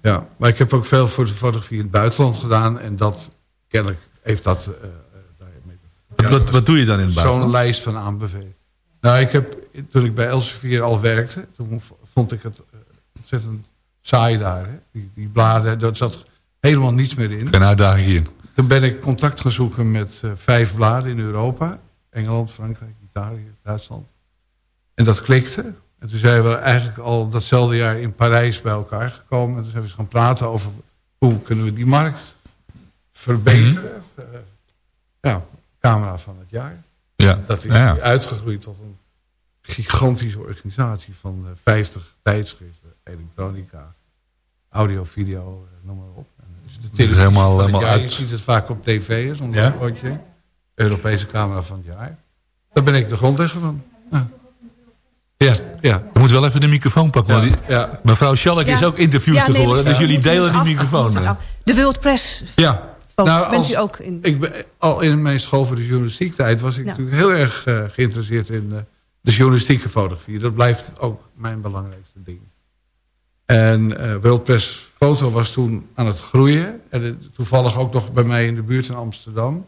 ja, maar ik heb ook veel voor de fotografie in het buitenland gedaan. En dat, kennelijk heeft dat... eh, eh, daarmee- Wat, wat, wat doe je dan in het Zo'n buitenland? lijst van aanbevelingen. Nou, ik heb, toen ik bij Elsevier al werkte... toen vond ik het ontzettend saai daar. Hè? Die, die bladen, daar zat helemaal niets meer in. Geen uitdaging hier. Toen ben ik contact gaan zoeken met vijf bladen in Europa. Engeland, Frankrijk, Italië, Duitsland. En dat klikte. En toen zijn we eigenlijk al datzelfde jaar in Parijs bij elkaar gekomen. En toen zijn we eens gaan praten over hoe kunnen we die markt verbeteren. Eh, ja, camera van het jaar. Ja. Dat is ja. uitgegroeid tot een gigantische organisatie van eh, 50 tijdschriften, elektronica, audio, video, eh, noem maar op. Dus de televisie helemaal- helemaal uit. Je ziet het vaak op tv, zo'n Ja? logotje. Europese camera van het jaar. Daar ben ik de grondlegger van. Ja, ja. ja. Je moet wel even de microfoon pakken. want die- ja. Mevrouw Schalk is Ja. ook interviewster Ja, nee, geworden. we- Dus jullie delen die af- microfoon. af. De World Press. Ja. Ook. Nou, Bent als- u ook in? Ik ben, al in mijn school voor de journalistiek tijd was ik Ja. natuurlijk heel erg eh, geïnteresseerd in eh, de journalistieke fotografie. Dat blijft ook mijn belangrijkste ding. En eh WorldPress Foto was toen aan het groeien. En toevallig ook nog bij mij in de buurt in Amsterdam.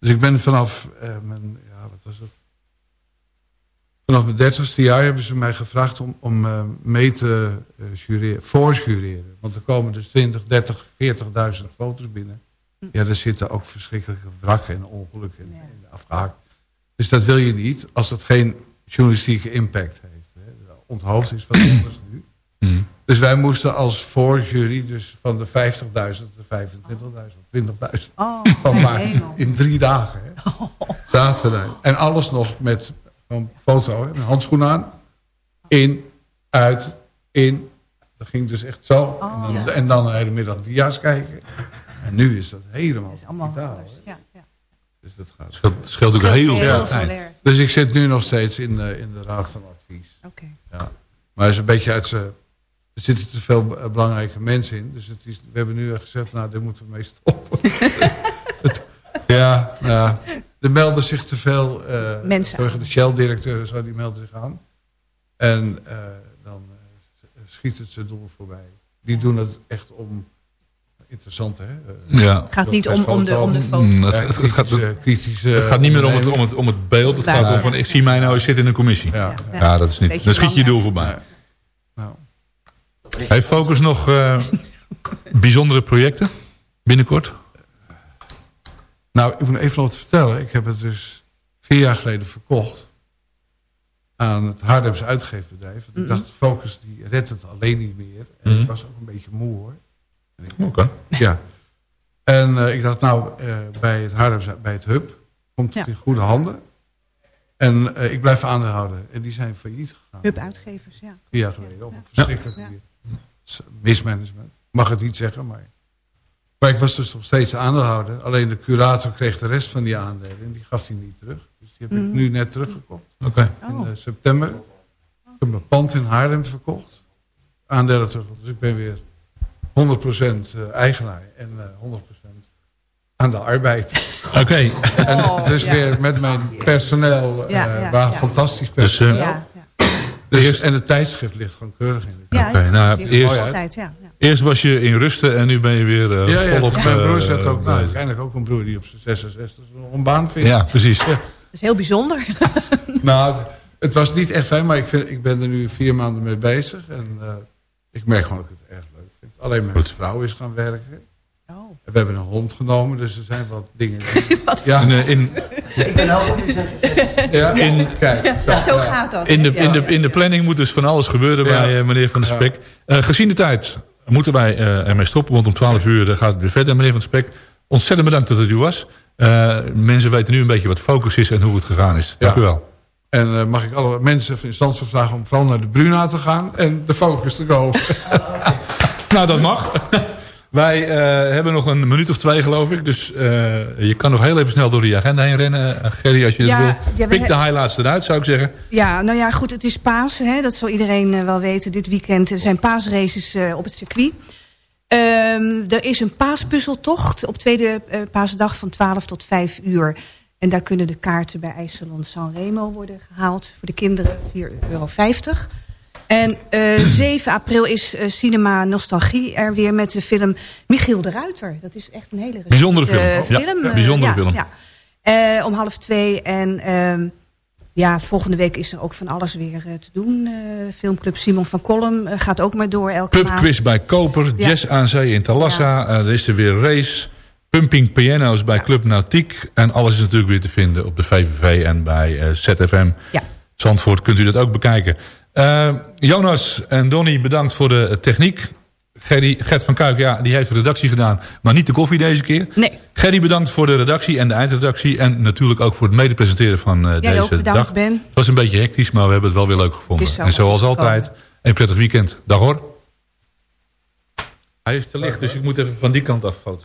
Dus ik ben vanaf eh, mijn, ja, wat was het? Vanaf mijn dertigste jaar hebben ze mij gevraagd om, om eh, mee te eh, jureren, voorjureren. Want er komen dus 20, 30, 40.000 foto's binnen. Ja, er zitten ook verschrikkelijke wrakken en ongelukken in, in afgehaakt. Dus dat wil je niet als het geen journalistieke impact heeft. Hè. Onthoofd is wat anders nu. Hmm. Dus wij moesten als voorjury dus van de 50.000 de 25.000, 20.000 Oh, <laughs> van maken. hemel. In drie dagen. Hè. <laughs> Zaten we daar. En alles nog met een foto, hè, een handschoen aan. In, uit, in. Dat ging dus echt zo. en, dan, en dan de hele middag dia's kijken. En nu is dat helemaal Dat is allemaal digitaal. Ja, ja. Dus dat gaat. Scheelt, scheelt ook heel Heel veel tijd. Dus ik zit nu nog steeds in, de- in de raad van advies. Oké. Ja. Maar het is een beetje uit zijn... Er zitten te veel be- belangrijke mensen in. Dus het is, we hebben nu gezegd, nou, daar moeten we mee stoppen. <laughs> Het- ja, nou, er melden zich te veel... eh Mensen De Shell-directeur zo, die melden zich aan. En eh, dan eh, schiet het zijn doel voorbij. Die doen het echt om... Interessant, hè? Ja. Het gaat niet om, om, de, om de foto. Mm, het, ja, het, het gaat, kritische- het gaat niet meer om het, om het, om het beeld. Het gaat om van, ik zie mij nou eens zitten in een commissie. Ja. Ja, dat is niet. Dan schiet je doel voorbij. Heeft Focus nog eh, <laughs> bijzondere projecten binnenkort? Nou, ik moet even wat vertellen. Ik heb het dus vier jaar geleden verkocht aan het Haarlems uitgeefbedrijf. Want ik dacht, Focus die redt het alleen niet meer. En ik was ook een beetje moe hoor. Oké. <laughs> Ja. En eh, ik dacht, nou, eh, bij het Haarlems, bij het Hub, komt het Ja. in goede handen. En eh, ik blijf aanhouden. En die zijn failliet gegaan. Hub uitgevers, ja. Vier jaar geleden. Op een verschrikkelijke Ja. manier. S- Mismanagement. Mag het niet zeggen, maar... Maar ik was dus nog steeds aandeelhouder. Alleen de curator kreeg de rest van die aandelen. En die gaf hij niet terug. Dus die heb ik nu net teruggekocht. Oké. In Oh. eh, september. Ik heb mijn pand in Haarlem verkocht. Aandelen terug. Dus ik ben weer 100% eh, eigenaar. En eh 100% aan de arbeid. <laughs> Oké. En Oh, dus ja. weer met mijn personeel. eh Ja, ja, waar ja. fantastisch Dus, eh, personeel. Ja, Dus, en het tijdschrift ligt gewoon keurig in de ja nou, die eerst- altijd, ja. ja. Eerst was je in rusten en nu ben je weer eh, Ja, ja, volop... mijn broer eh, zegt ook, nou, uiteindelijk ook een broer die op zijn 66 nog een baan vindt. Ja, precies. Dat is heel bijzonder. <laughs> Nou, het, het was niet echt fijn, maar ik, vind, ik ben er nu vier maanden mee bezig. En eh, ik merk gewoon dat ik het erg leuk vind. Alleen mijn vrouw is gaan werken. We hebben een hond genomen, dus er zijn wat dingen. <laughs> Ja, in, in, Ik ben ook 66. ja, in, kijk. Ja, zo gaat dat. in, de, in, de, in de planning moet dus van alles gebeuren Ja. bij eh, meneer Van der Ja. Spek. Eh, gezien de tijd moeten wij eh, ermee stoppen, want om 12 uur gaat het weer verder. Meneer Van der Spek, ontzettend bedankt dat het u was. Eh, mensen weten nu een beetje wat focus is en hoe het gegaan is. Dank Ja. u wel. En eh, mag ik alle mensen van Zandvoort vragen om vooral naar de Bruna te gaan en de focus te komen. <laughs> <laughs> Nou, dat mag. Wij eh, hebben nog een minuut of twee, geloof ik. Dus eh, je kan nog heel even snel door die agenda heen rennen, eh, Gerry, als je Ja, dat ja, wil. we Pik de highlights eruit, zou ik zeggen. Ja, nou ja, goed, het is Pasen. Hè? Dat zal iedereen wel weten. Dit weekend er zijn paasraces op het circuit. Ehm, er is een paaspuzzeltocht op tweede paasdag van 12 tot 5 uur. En daar kunnen de kaarten bij IJsselon Sanremo worden gehaald. Voor de kinderen 4,50 euro. En eh <clears throat> 7 april is eh, Cinema Nostalgie er weer met de film Michiel de Ruiter. Dat is echt een hele Bijzondere film. film. ja, eh, bijzondere ja, film. Ja. Om half twee. En ehm, ja, volgende week is er ook van alles weer te doen. Filmclub Simon van Kolm gaat ook maar door elke maand. Pubquiz bij Koper, Ja. Jazz aan Zee in Talassa. Er is er weer race. Pumping Piano's bij Club Nautiek. En alles is natuurlijk weer te vinden op de VVV en bij ZFM. Ja. Zandvoort kunt u dat ook bekijken. Eh, Jonas en Donny, bedankt voor de techniek. Gerry, Gert van Kuik, ja, die heeft de redactie gedaan. Maar niet de koffie deze keer. Nee. Gerry, bedankt voor de redactie en de eindredactie. En natuurlijk ook voor het medepresenteren van eh, Jij deze ook bedankt, dag. Ben. Het was een beetje hectisch, maar we hebben het wel weer leuk gevonden. Zo En zoals altijd, een prettig weekend. Dag hoor. Hij is te licht, dus ik moet even van die kant af foto.